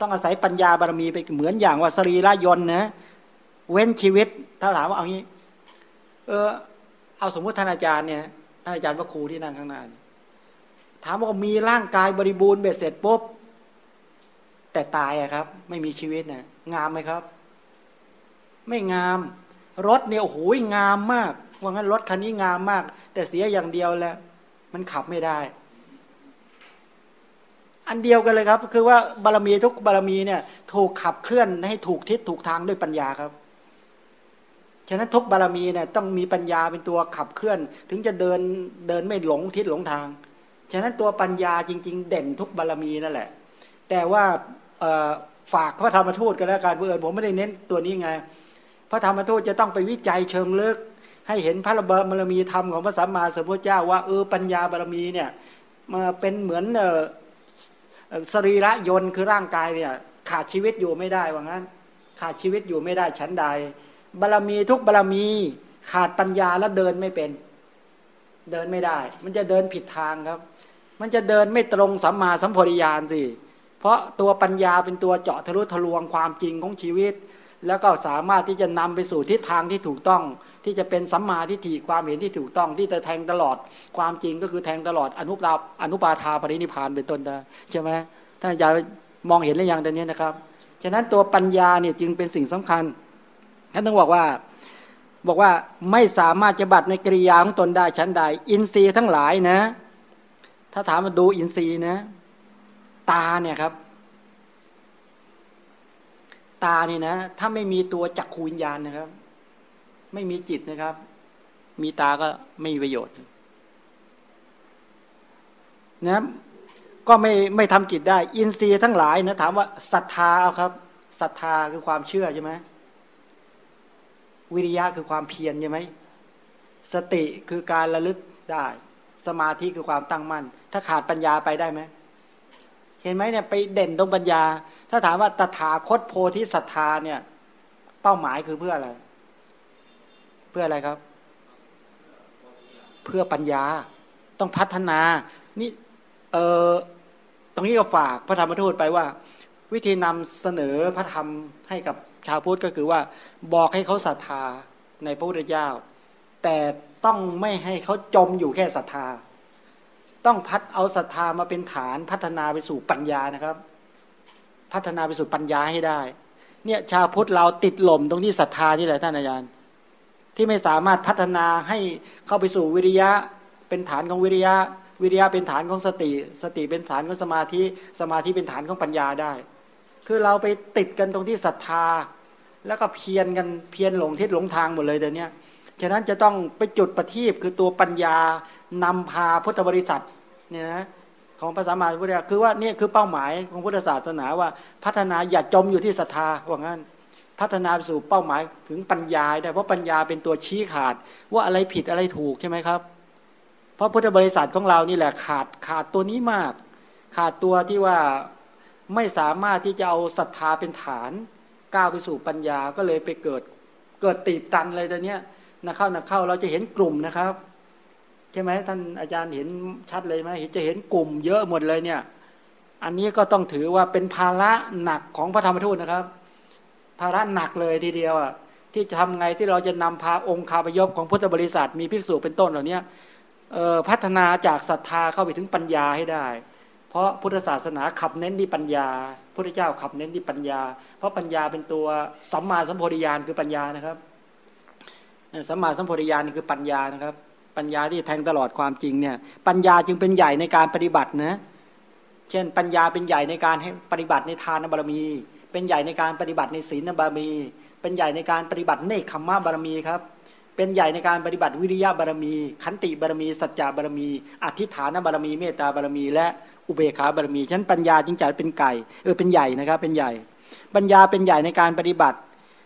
ต้องอาศัยปัญญาบารมีไปเหมือนอย่างว่าสรีระยน์นะเว้นชีวิตถ้าถามว่าเอางี้ เออ เอาสมมุติท่านอาจารย์เนี่ยท่านอาจารย์พระครูที่นั่งข้างหน้าถามว่ามีร่างกายบริบูรณ์เบ็ดเสร็จปุ๊บแต่ตายอะครับ ไม่มีชีวิตนี่ยงามไหมครับ ไม่งาม รถเนี่ยโอ้โหงามมากว่างั้นรถคันนี้งามมาก แต่เสียอย่างเดียวแหล้วมันขับไม่ได้ อันเดียวกันเลยครับ คือว่าบารมีทุกบารมีเนี่ย ถูกขับเคลื่อนให้ถูกทิศถูกทางด้วยปัญญาครับฉะนั้นทุกบารมีเนี่ยต้องมีปัญญาเป็นตัวขับเคลื่อน ถึงจะเดินเดินไม่หลงทิศหลงทาง ฉะนั้นตัวปัญญาจริง ๆ เด่นทุกบารมีนั่นแหละ แต่ว่าฝากพระธรรมทูตกันแล้วกันเพื่อนผมไม่ได้เน้นตัวนี้ไง พระธรรมทูตจะต้องไปวิจัยเชิงลึก ให้เห็นพระบารมีธรรมของพระสัมมาสัมพุทธเจ้าว่าเออปัญญาบารมีเนี่ยมาเป็นเหมือน สรีระยนต์คือร่างกายเนี่ยขาดชีวิตอยู่ไม่ได้ว่างั้น ขาดชีวิตอยู่ไม่ได้ชั้นใด บารมีทุกบารมีขาดปัญญาแล้วเดินไม่เป็น เดินไม่ได้ มันจะเดินผิดทางครับ มันจะเดินไม่ตรงสัมมาสัมพธิญาณสิเพราะตัวปัญญาเป็นตัวเจาะทะลุทะลวงความจริงของชีวิต แล้วก็สามารถที่จะนำไปสู่ทิศทางที่ถูกต้อง ที่จะเป็นสัมมาทิฏฐิความเห็นที่ถูกต้องที่จะแทงตลอด ความจริงก็คือแทงตลอดอนุปราอนุปาทาปรินิพานเป็นต้นใช่ไหมท่านอาจารย์มองเห็นหรือยังตอนนี้นะครับ ฉะนั้นตัวปัญญาเนี่ยจึงเป็นสิ่งสำคัญท่านต้องบอกว่าบอกว่าไม่สามารถจะบัตในกิริยาของตนได้ชั้นใด อินทรีย์ทั้งหลายนะ ถ้าถามมาดูอินทรีย์นะ ตาเนี่ยครับ ตานี่นะ ถ้าไม่มีตัวจักขูวิญญาณนะครับ ไม่มีจิตนะครับ มีตาก็ไม่มีประโยชน์นะก็ไม่ไม่ทำกิจได้ อินทรีย์ทั้งหลายนะถามว่าศรัทธาเอาครับศรัทธาคือความเชื่อใช่ไหมวิริยะคือความเพียรใช่ไหมสติคือการระลึกได้ สมาธิคือความตั้งมั่น ถ้าขาดปัญญาไปได้ไหมเห็นไหมเนี่ยไปเด่นตรงปัญญา ถ้าถามว่าตถาคตโพธิศรัทธาเนี่ย เป้าหมายคือเพื่ออะไร พื่ออะไรครับ เพื่อปัญญาต้องพัฒนา นี่เออตรงนี้ก็ฝากพระธรรมทูตไปว่า วิธีนำเสนอพระธรรมให้กับชาวพุทธก็คือว่าบอกให้เขาศรัทธาในพระพุทธเจ้า แต่ต้องไม่ให้เขาจมอยู่แค่ศรัทธา ต้องพัดเอาศรัทธามาเป็นฐานพัฒนาไปสู่ปัญญานะครับ พัฒนาไปสู่ปัญญาให้ได้ เนี่ยชาวพุทธเราติดหล่มตรงที่ศรัทธาที่แหละท่านอาจารย์ ที่ไม่สามารถพัฒนาให้เข้าไปสู่วิริยะ เป็นฐานของวิริยะ วิริยะเป็นฐานของสติ สติเป็นฐานของสมาธิ สมาธิเป็นฐานของปัญญาได้ คือเราไปติดกันตรงที่ศรัทธา แล้วก็เพียนกันเพียนหลงทิศหลงทางหมดเลยแต่เนี้ยฉะนั้นจะต้องไปจุดประทีปคือตัวปัญญานำพาพุทธบริษัทเนี่ยนะของภาษามาพุทธคือว่านี่คือเป้าหมายของพุทธศาสนาว่าพัฒนาอย่าจมอยู่ที่ศรัทธาว่างั้น พัฒนาไปสู่เป้าหมายถึงปัญญาได้เพราะปัญญาเป็นตัวชี้ขาด ว่าอะไรผิดอะไรถูกใช่ไหมครับ เพราะพุทธบริษัทของเรานี่แหละขาดขาดตัวนี้มาก ขาดตัวที่ว่าไม่สามารถที่จะเอาศรัทธาเป็นฐานก้าวไปสู่ปัญญาก็เลยไปเกิดเกิดตีบตันเลยตอนนี้นะเข้านะเข้าเราจะเห็นกลุ่มนะครับใช่ไหมท่านอาจารย์เห็นชัดเลยไหมจะเห็นกลุ่มเยอะหมดเลยเนี่ย อันนี้ก็ต้องถือว่าเป็นภาระหนักของพระธรรมทูตนะครับ ภาระหนักเลยทีเดียวอะที่จะทำไงที่เราจะนำพาองค์คาพยพของพุทธบริษัทมีภิกษุเป็นต้นเหล่านี้พัฒนาจากศรัทธาเข้าไปถึงปัญญาให้ได้ เพราะพุทธศาสนาขับเน้นที่ปัญญาพุทธเจ้าขับเน้นที่ปัญญา เพราะปัญญาเป็นตัวสัมมาสัมโพธิญาณคือปัญญานะครับสัมมาสัมโพธิญาณคือปัญญานะครับ ปัญญาที่แทงตลอดความจริงเนี่ยปัญญาจึงเป็นใหญ่ในการปฏิบัตินะเช่นปัญญาเป็นใหญ่ในการให้ปฏิบัติในทานบารมี เป็นใหญ่ในการปฏิบัติในศีลบารมี เป็นใหญ่ในการปฏิบัติเนคขมมะบารมีครับ เป็นใหญ่ในการปฏิบัติวิริยะบารมี ขันติบารมี สัจจะบารมี อธิฐานบารมี เมตตาบารมี และอุเบกขาบารมีฉะนั้นปัญญาจึงจะเป็นไก่เออเป็นใหญ่นะครับ เป็นใหญ่ ปัญญาเป็นใหญ่ในการปฏิบัติ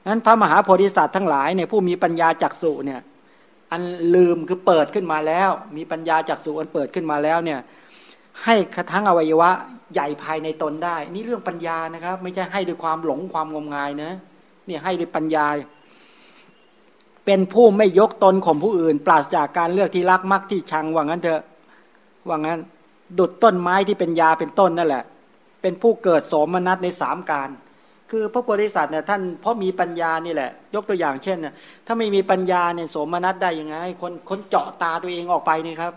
นั้นพระมหาโพธิสัตว์ทั้งหลายเนี่ยผู้มีปัญญาจักสุเนี่ยอันลืมคือเปิดขึ้นมาแล้ว มีปัญญาจักสุอันเปิดขึ้นมาแล้วเนี่ย ให้กระทั่งอวัยวะใหญ่ภายในตนได้ นี่เรื่องปัญญานะครับ ไม่ใช่ให้ด้วยความหลงความงมงายนะนี่ให้ด้วยปัญญา เป็นผู้ไม่ยกตนข่มผู้อื่น ปราศจากการเลือกที่รักมักที่ชังว่างั้นเถอะว่างั้นดุดต้นไม้ที่เป็นยาเป็นต้นนั่นแหละ เป็นผู้เกิดสมนัสในสามการ คือพระโพธิสัตว์เนี่ยท่านเพราะมีปัญญานี่แหละ ยกตัวอย่างเช่นน่ถ้าไม่มีปัญญาเนี่ยสมนัสได้ยังไง คนคนเจาะตาตัวเองออกไปนี่ครับ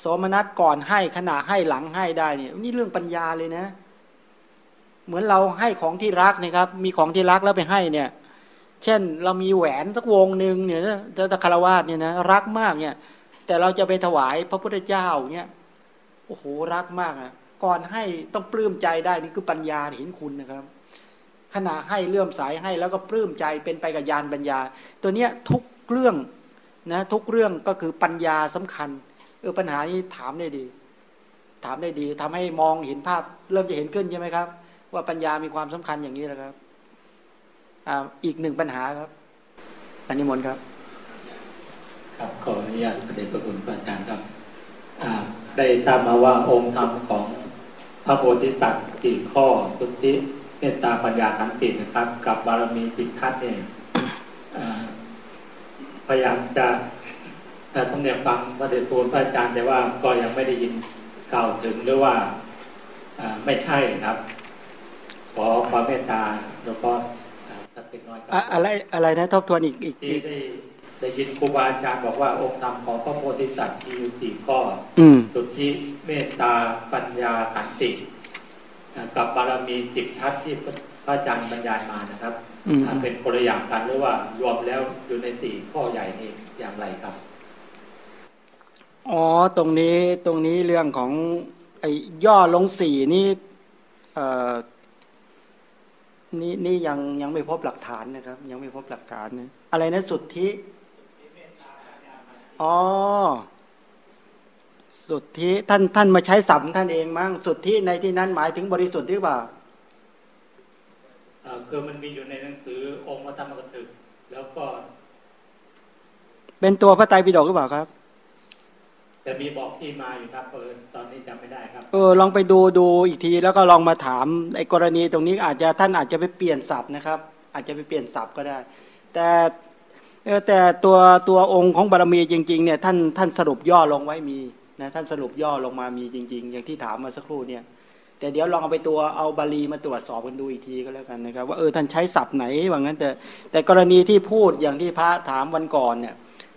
โสมนัสก่อนให้ขณะให้หลังให้ได้เนี่ยนี่เรื่องปัญญาเลยนะ เหมือนเราให้ของที่รักนะครับ มีของที่รักแล้วไปให้เนี่ย เช่นเรามีแหวนสักวงหนึ่งเนี่ยตะคารวาสเนี่ยนะรักมากเนี่ย แต่เราจะไปถวายพระพุทธเจ้าเนี่ยโอ้โหรักมากอะก่อนให้ต้องปลื้มใจได้นี่คือปัญญาเห็นคุณนะครับ ขณะให้เลื่อมสายให้แล้วก็ปลื้มใจเป็นไปกับญาณปัญญา ตัวเนี้ยทุกเรื่องนะทุกเรื่องก็คือปัญญาสำคัญ เออปัญหานี้ถามได้ดี ถามได้ดีทำให้มองเห็นภาพ เริ่มจะเห็นขึ้นใช่ไหมครับ ว่าปัญญามีความสำคัญอย่างนี้แล้วครับอ่าอีกหนึ่งปัญหาครับอันนี้มนครับ ครับขออนุญาตประเด็นประคุณอาจารย์ครับได้ทราบมาว่าองค์ธรรมของพระโพธิสัตว์สี่ข้อสุทธิเมตตาปัญญาขันตินะครับ กับบารมีสิบทัศน์เองพยายามจะ แต่สำเนียงฟังพระเดชพระพระอาจารย์แต่ว่าก็ยังไม่ได้ยินกล่าวถึงหรือว่าไม่ใช่ครับ ขอความเมตตาแล้วก็สักเล็กน้อยครับอะไรอะไรนะทบทวนอีกอีกที่ได้ได้ยินครูบาอาจารย์บอกว่าองค์ธรรมของพระโพธิสัตว์มีอยู่สี่ข้อสุทธิเมตตาปัญญาขันติกับบารมีสิบทัศที่พระอาจารย์บรรยายมานะครับเป็นคนละอย่างกันหรือว่ารวมแล้วอยู่ในสี่ข้อใหญ่นี้อย่างไรครับ อ๋อตรงนี้ตรงนี้เรื่องของไอ้ย่อลงสี่นี่เอ่อนี่นี่ยังยังไม่พบหลักฐานนะครับ ยังไม่พบหลักฐานนะอะไรนะสุดที่อ๋อสุดที่ท่านท่านมาใช้สัมท่านเองมั้งสุดที่ในที่นั้นหมายถึงบริสุทธิ์หรือเปล่าคือมันมีอยู่ในหนังสือองค์พระธรรมกถึกแล้วก็ เป็นตัวพระไตรปิฎกหรือเปล่าครับ แต่มีบอกที่มาอยู่ครับเออตอนนี้จำไม่ได้ครับ เออลองไปดูดูอีกทีแล้วก็ลองมาถามไอ้กรณีตรงนี้อาจจะท่านอาจจะไปเปลี่ยนศัพท์นะครับ อาจจะไปเปลี่ยนศัพท์ก็ได้ แต่เออแต่ตัวตัวองค์ของบารมีจริงๆเนี่ยท่านท่านสรุปย่อลงไว้มีนะท่านสรุปย่อลงมามีจริง ๆ อย่างที่ถามมาสักครู่เนี่ย แต่เดี๋ยวลองเอาไปตัวเอาบาลีมาตรวจสอบกันดูอีกทีก็แล้วกันนะครับ ว่าเออท่านใช้ศัพท์ไหนว่างั้นแต่แต่กรณีที่พูดอย่างที่พระถามวันก่อนเนี่ย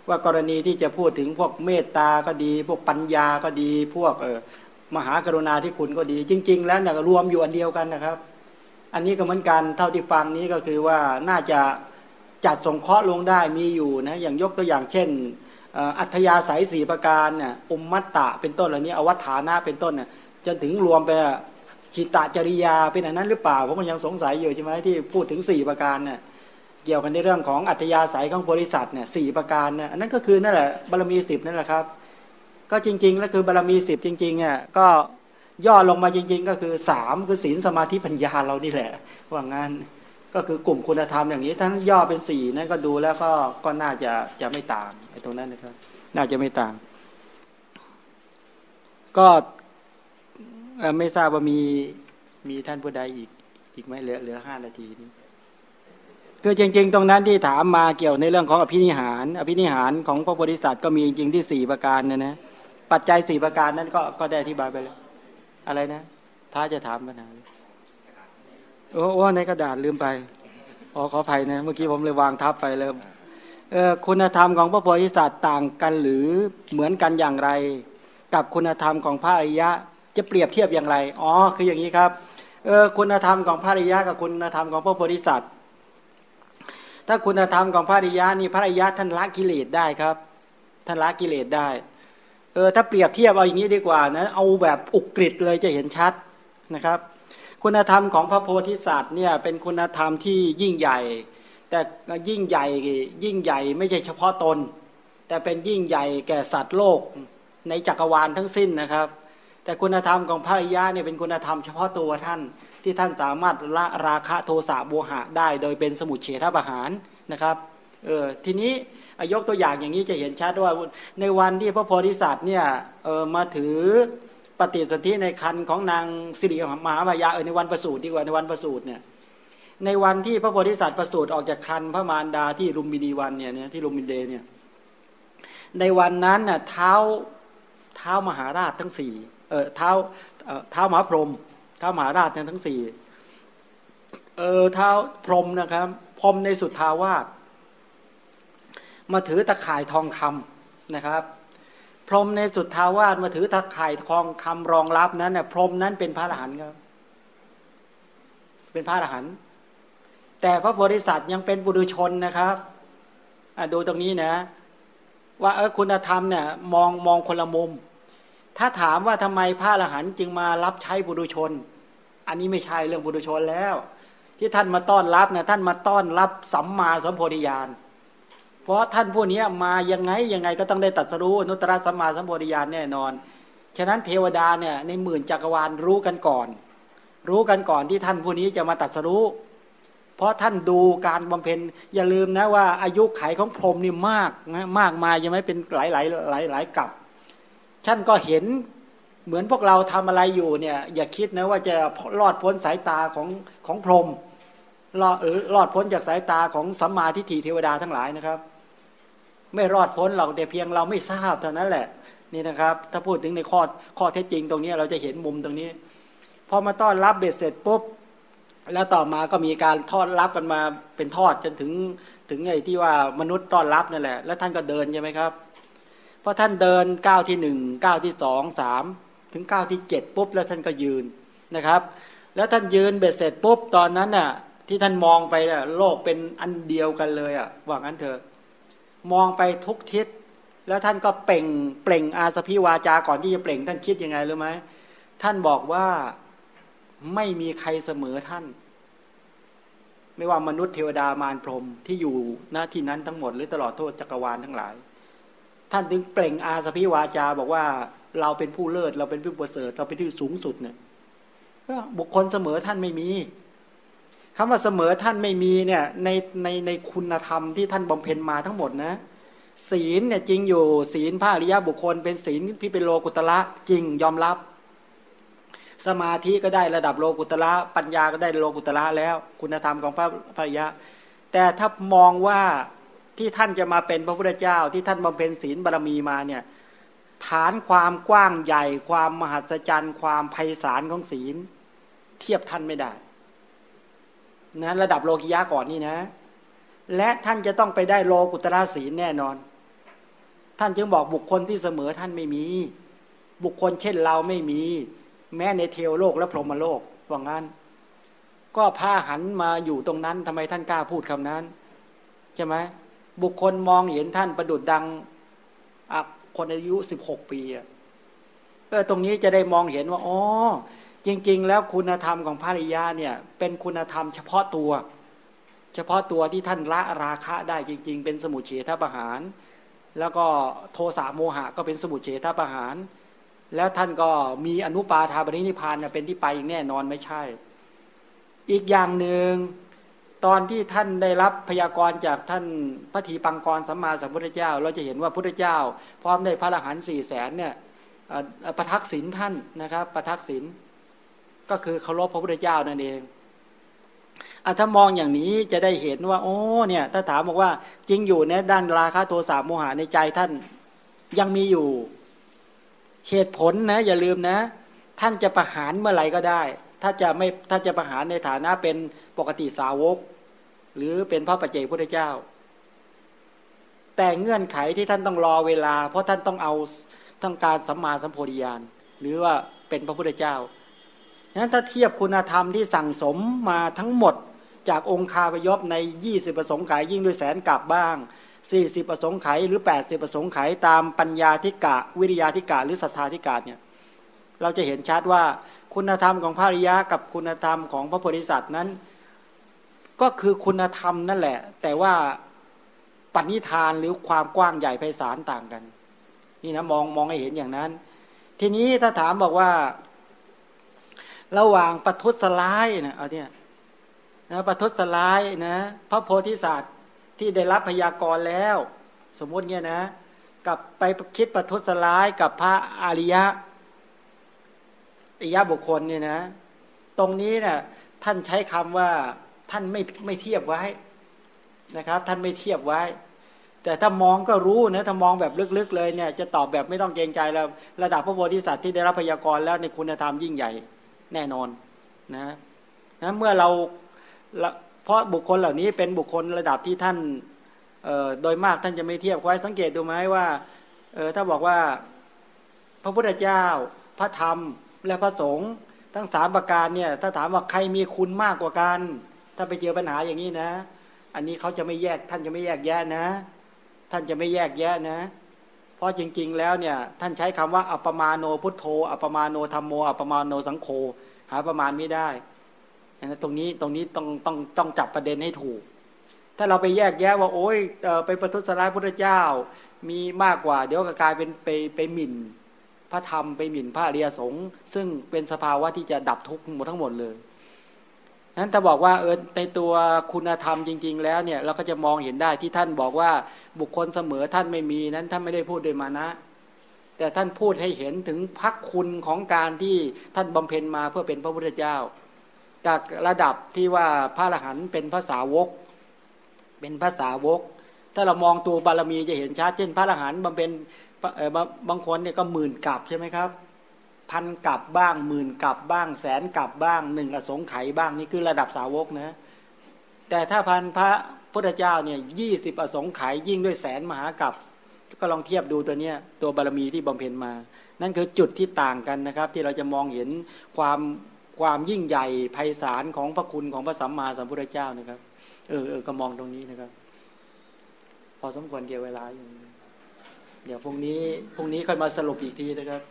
ว่ากรณีที่จะพูดถึงพวกเมตตาก็ดี พวกปัญญาก็ดี พวกเออมหากรุณาที่คุณก็ดี จริง ๆ แล้วเนี่ยรวมอยู่อันเดียวกันนะครับ อันนี้ก็เหมือนกันเท่าที่ฟังนี้ก็คือว่าน่าจะจัดสงเคราะห์ลงได้มีอยู่นะอย่างยกตัวอย่างเช่นอัธยาศัยสี่ประการเนี่ยอมมัตตะเป็นต้นเหล่านี้อวัฏานะเป็นต้นเนี่ยจนถึงรวมไปขิตาจริยาเป็นอันนั้นหรือเปล่าผมก็ยังสงสัยอยู่ใช่ไหมที่พูดถึงสี่ประการเนี่ย เกี่ยวกันในเรื่องของอัธยาศัยของบริษัทเนี่ยสี่ประการเนี่ยอันนั้นก็คือนั่นแหละบารมีสิบนั่นแหละครับ ก็จริงๆแล้วคือบารมีสิบจริงๆเนี่ยก็ย่อลงมาจริง ๆ ก็คือสามคือศีลสมาธิปัญญาเรานี่แหละว่างั้นก็คือกลุ่มคุณธรรมอย่างนี้ทั้งย่อเป็นสี่นั่นก็ดูแล้วก็ก็น่าจะจะไม่ต่างไอ้ตรงนั้นนะครับ น่าจะไม่ต่าง ก็ไม่ทราบว่ามีมีท่านผู้ใดอีกอีกไหมเหลือเหลือห้านาทีนี้ คือจริง ๆ ตรงนั้นที่ถามมาเกี่ยวในเรื่องของอภินิหาร อภินิหารของพระโพธิสัตว์ก็มีจริงๆที่สี่ประการนะนะปัจจัยสี่ประการนั้นก็ก็ได้อธิบายไปแล้วอะไรนะท้าจะถามปัญหาโอ้โหในกระดาษลืมไปอ๋อขออภัยนะเมื่อกี้ผมเลยวางทับไปเลยเออคุณธรรมของพระโพธิสัตว์ต่างกันหรือเหมือนกันอย่างไร กับคุณธรรมของพระอริยะจะเปรียบเทียบอย่างไร อ๋อ คืออย่างนี้ครับเออคุณธรรมของพระอริยะกับคุณธรรมของพระโพธิสัตว์ ถ้าคุณธรรมของพระอริยะนี่พระอริยะท่านละกิเลสได้ครับท่านละกิเลสได้เออถ้าเปรียบเทียบเอาอย่างนี้ดีกว่านะเอาแบบอุกฤษเลยจะเห็นชัดนะครับ คุณธรรมของพระโพธิสัตว์เนี่ยเป็นคุณธรรมที่ยิ่งใหญ่ แต่ยิ่งใหญ่ยิ่งใหญ่ไม่ใช่เฉพาะตน แต่เป็นยิ่งใหญ่แก่สัตว์โลกในจักรวาลทั้งสิ้นนะครับ แต่คุณธรรมของพระอริยะเนี่ยเป็นคุณธรรมเฉพาะตัวท่าน ที่ท่านสามารถละราคะโทสะโมหะได้โดยเป็นสมุทเฉทประหารนะครับเออทีนี้ยกตัวอย่างอย่างนี้จะเห็นชัดว่าในวันที่พระโพธิสัตว์เนี่ยเออมาถือปฏิสนธิในคันของนางสิริมหาพายาเออในวันประสูติดีกว่าในวันประสูติเนี่ยในวันที่พระโพธิสัตว์ประสูติออกจากคันพระมารดาที่ลุมบินีวันเนี่ยที่ลุมบินเดเนี่ยในวันนั้นน่ะเท้าเท้ามหาราชทั้งสี่เออเท้าเท้ามหาพรหม ท้ามหาราชทั้งสี่เออเท้าพรมนะครับ พรมในสุดทาวาสมาถือตะข่ายทองคำนะครับ พรมในสุดทาวาสมาถือตะข่ายทองคำรองรับนั้นเนี่ยพรมนั้นเป็นพระอรหันต์ครับ เป็นพระอรหันต์แต่พระโพธิสัตว์ยังเป็นบุรุชนนะครับดูตรงนี้นะ ว่าเออคุณธรรมเนี่ยมองมองคนละมุม ถ้าถามว่าทำไมพระอรหันต์จึงมารับใช้บุรุชน อันนี้ไม่ใช่เรื่องบุรุชนแล้ว ที่ท่านมาต้อนรับนะท่านมาต้อนรับสัมมาสัมโพธิญาณเพราะท่านผู้นี้มายังไงยังไงก็ต้องได้ตัดสู้นุตตรสัมมาสัมโพธิญาณแน่นอน ฉะนั้นเทวดาเนี่ยในหมื่นจักรวาลรู้กันก่อน รู้กันก่อนที่ท่านผู้นี้จะมาตัดสู้เพราะท่านดูการบำเพ็ญอย่าลืมนะว่าอายุไขของพรหมนี่มากนะมากมายยังไม่เป็นหลายหลายหลายหลายกับท่านก็เห็น เหมือนพวกเราทำอะไรอยู่เนี่ยอย่าคิดนะว่าจะรอดพ้นสายตาของของพรหมรอดเออรอดพ้นจากสายตาของสัมมาทิฏฐิเทวดาทั้งหลายนะครับ ไม่รอดพ้นหรอกแต่เพียงเราไม่ทราบเท่านั้นแหละนี่นะครับ ถ้าพูดถึงในข้อข้อเท็จจริงตรงนี้เราจะเห็นมุมตรงนี้พอมาต้อนรับเบ็ดเสร็จปุ๊บแล้วต่อมาก็มีการทอดรับกันมาเป็นทอดจนถึงถึงไอ้ที่ว่ามนุษย์ต้อนรับนั่นแหละ แล้วท่านก็เดินใช่ไหมครับพอท่านเดินก้าวที่หนึ่งก้าวที่สองสาม ถึงก้าวที่เจ็ดปุ๊บแล้วท่านก็ยืนนะครับ แล้วท่านยืนเบ็ดเสร็จปุ๊บตอนนั้นน่ะที่ท่านมองไปน่ะโลกเป็นอันเดียวกันเลยอะว่างั้นเถอะมองไปทุกทิศ แล้วท่านก็เปล่งเปล่งอาสพิวาจาก่อนที่จะเปล่งท่านคิดยังไงรู้ไหมท่านบอกว่าไม่มีใครเสมอท่าน ไม่ว่ามนุษย์เทวดามารพรหมที่อยู่หน้าที่นั้นทั้งหมดหรือตลอดโทษจักรวาลทั้งหลาย ท่านถึงเปล่งอาสพิวาจาบอกว่า เราเป็นผู้เลิศ เราเป็นผู้ประเสริฐ เราเป็นที่สูงสุดเนี่ยบุคคลเสมอท่านไม่มีคำว่าเสมอท่านไม่มีเนี่ยในในในคุณธรรมที่ท่านบำเพ็ญมาทั้งหมดนะ ศีลเนี่ยจริงอยู่ศีลพระอริยบุคคล เป็นศีลที่เป็นโลกุตละจริงยอมรับ สมาธิก็ได้ระดับโลกุตละปัญญาก็ได้โลกุตละแล้ว คุณธรรมของพระพริยะ แต่ถ้ามองว่าที่ท่านจะมาเป็นพระพุทธเจ้าที่ท่านบำเพ็ญศีลบารมีมาเนี่ย ฐานความกว้างใหญ่ ความมหัศจรรย์ ความไพศาลของศีล เทียบท่านไม่ได้นะระดับโลกิยะก่อนนี่นะ และท่านจะต้องไปได้โลกุตระศีลแน่นอน ท่านจึงบอกบุคคลที่เสมอท่านไม่มี บุคคลเช่นเราไม่มี แม้ในเทวโลกและพรหมโลกว่างั้น ก็พาหันมาอยู่ตรงนั้นทำไมท่านกล้าพูดคำนั้นใช่ไหมบุคคลมองเห็นท่านประดุดดัง คนอายุสิบหกปีเออตรงนี้จะได้มองเห็นว่าอ๋อจริง ๆ แล้วคุณธรรมของภริยาเนี่ยเป็นคุณธรรมเฉพาะตัว เฉพาะตัวที่ท่านละราคะได้จริง ๆ เป็นสมุทเฉทประหาร แล้วก็โทสะโมหะก็เป็นสมุทเฉทประหาร แล้วท่านก็มีอนุปาทาบริณิพานเป็นที่ไปอย่างแน่นอนไม่ใช่ อีกอย่างหนึ่ง ตอนที่ท่านได้รับพยากรณ์จากท่านพระทีปังกรสัมมาสัมพุทธเจ้า เราจะเห็นว่าพุทธเจ้า พร้อมได้พระอรหันต์สี่แสนเนี่ยประทักษิณท่านนะครับประทักษิณก็คือเคารพพระพุทธเจ้านั่นเองอถ้ามองอย่างนี้จะได้เห็นว่า โอ้เนี่ยถ้าถามบอกว่าจริงอยู่ในด้านราคะโทสะโมหะในใจท่านยังมีอยู่เหตุผลนะอย่าลืมนะ ท่านจะประหารเมื่อไหร่ก็ได้ ถ้าจะไม่ถ้าจะประหารในฐานะเป็นปกติสาวก หรือเป็นพระปัจเจกพุทธเจ้า แต่เงื่อนไขที่ท่านต้องรอเวลา เพราะท่านต้องเอาต้องการสัมมาสัมโพธิญาณหรือว่าเป็นพระพุทธเจ้าฉะนั้นถ้าเทียบคุณธรรมที่สั่งสมมาทั้งหมดจากองค์คาพยพใน 20 ประสงค์ขายยิ่งด้วยแสนกลับบ้าง 40 ประสงค์ไขหรือ 80 ประสงค์ไขตามปัญญาธิกะ วิริยาธิกะหรือศรัทธาธิกะเนี่ยเราจะเห็นชัดว่าคุณธรรมของพระริยะกับคุณธรรมของพระโพธิสัตว์นั้น ก็คือคุณธรรมนั่นแหละ แต่ว่าปณิธานหรือความกว้างใหญ่ไพศาลต่างกัน นี่นะมองมองให้เห็นอย่างนั้น ทีนี้ถ้าถามบอกว่า ระหว่างปทุสลายนะเอาเนี่ยนะปทุสลายนะพระโพธิสัตว์ที่ได้รับพยากรณ์แล้ว สมมติเงี้ยนะ กับไปคิดปทุษร้ายกับพระอริยะริยบุคคลเนี่ยนะ ตรงนี้เนี่ยท่านใช้คำว่า ท่านไม่ไม่เทียบไว้นะครับ ท่านไม่เทียบไว้ แต่ถ้ามองก็รู้นะถ้ามองแบบลึกๆเลยเนี่ยจะตอบแบบไม่ต้องเกรงใจแล้วระดับพระโพธิสัตว์ที่ได้รับพยากรณ์แล้วในคุณธรรมยิ่งใหญ่แน่นอนนะนะเมื่อเราเพราะบุคคลเหล่านี้เป็นบุคคลระดับที่ท่านโดยมากท่านจะไม่เทียบไว้สังเกตดูไหมว่าถ้าบอกว่าพระพุทธเจ้า พระธรรมและพระสงฆ์ทั้งสามประการเนี่ยถ้าถามว่าใครมีคุณมากกว่ากัน ถ้าไปเจอปัญหาอย่างนี้นะ อันนี้เขาจะไม่แยกท่านจะไม่แยกแยะนะ ท่านจะไม่แยกแยะนะ เพราะจริง ๆ แล้วเนี่ยท่านใช้คำว่าอัปมาโนพุทโธอัปมาโนธรรมโมอัปมาโนสังโฆหาประมาณไม่ได้นะตรงนี้ตรงนี้ต้องต้องต้องจับประเด็นให้ถูก ถ้าเราไปแยกแยะว่า โอ้ยไปประทุษร้ายพระเจ้า มีมากกว่า เดี๋ยวก็กลายเป็นไปไปหมิ่น พระธรรมไปหมิ่นพระเรียสงฆ์ซึ่งเป็นสภาวะที่จะดับทุกข์หมดทั้งหมดเลย นั้นถ้าบอกว่าเออในตัวคุณธรรมจริง ๆ แล้วเนี่ยเราก็จะมองเห็นได้ที่ท่านบอกว่าบุคคลเสมอท่านไม่มีนั้นท่านไม่ได้พูดโดยมานะ แต่ท่านพูดให้เห็นถึงพักคุณของการที่ท่านบำเพ็ญมาเพื่อเป็นพระพุทธเจ้า จากระดับที่ว่าพระอรหันต์เป็นภาษาวก เป็นภาษาวก ถ้าเรามองตัวบารมีจะเห็นชัดเช่น พระอรหันต์บำเพ็ญบางคนเนี่ยก็หมื่นกับใช่ไหมครับ พันกับบ้างหมื่นกับบ้างแสนกับบ้างหนึ่งอสงไขยบ้างนี่คือระดับสาวกนะ แต่ถ้าพันพระพุทธเจ้าเนี่ยยี่สิบอสงไขยยิ่งด้วยแสนมหากับก็ลองเทียบดูตัวเนี้ยตัวบารมีที่บำเพ็ญมา นั่นคือจุดที่ต่างกันนะครับ ที่เราจะมองเห็นความความยิ่งใหญ่ไพศาลของพระคุณของพระสัมมาสัมพุทธเจ้านะครับ เออเออก็มองตรงนี้นะครับ พอสมควรเกี่ยวเวลาอย่างนี้เดี๋ยวพรุ่งนี้พรุ่งนี้ค่อยมาสรุปอีกทีนะครับ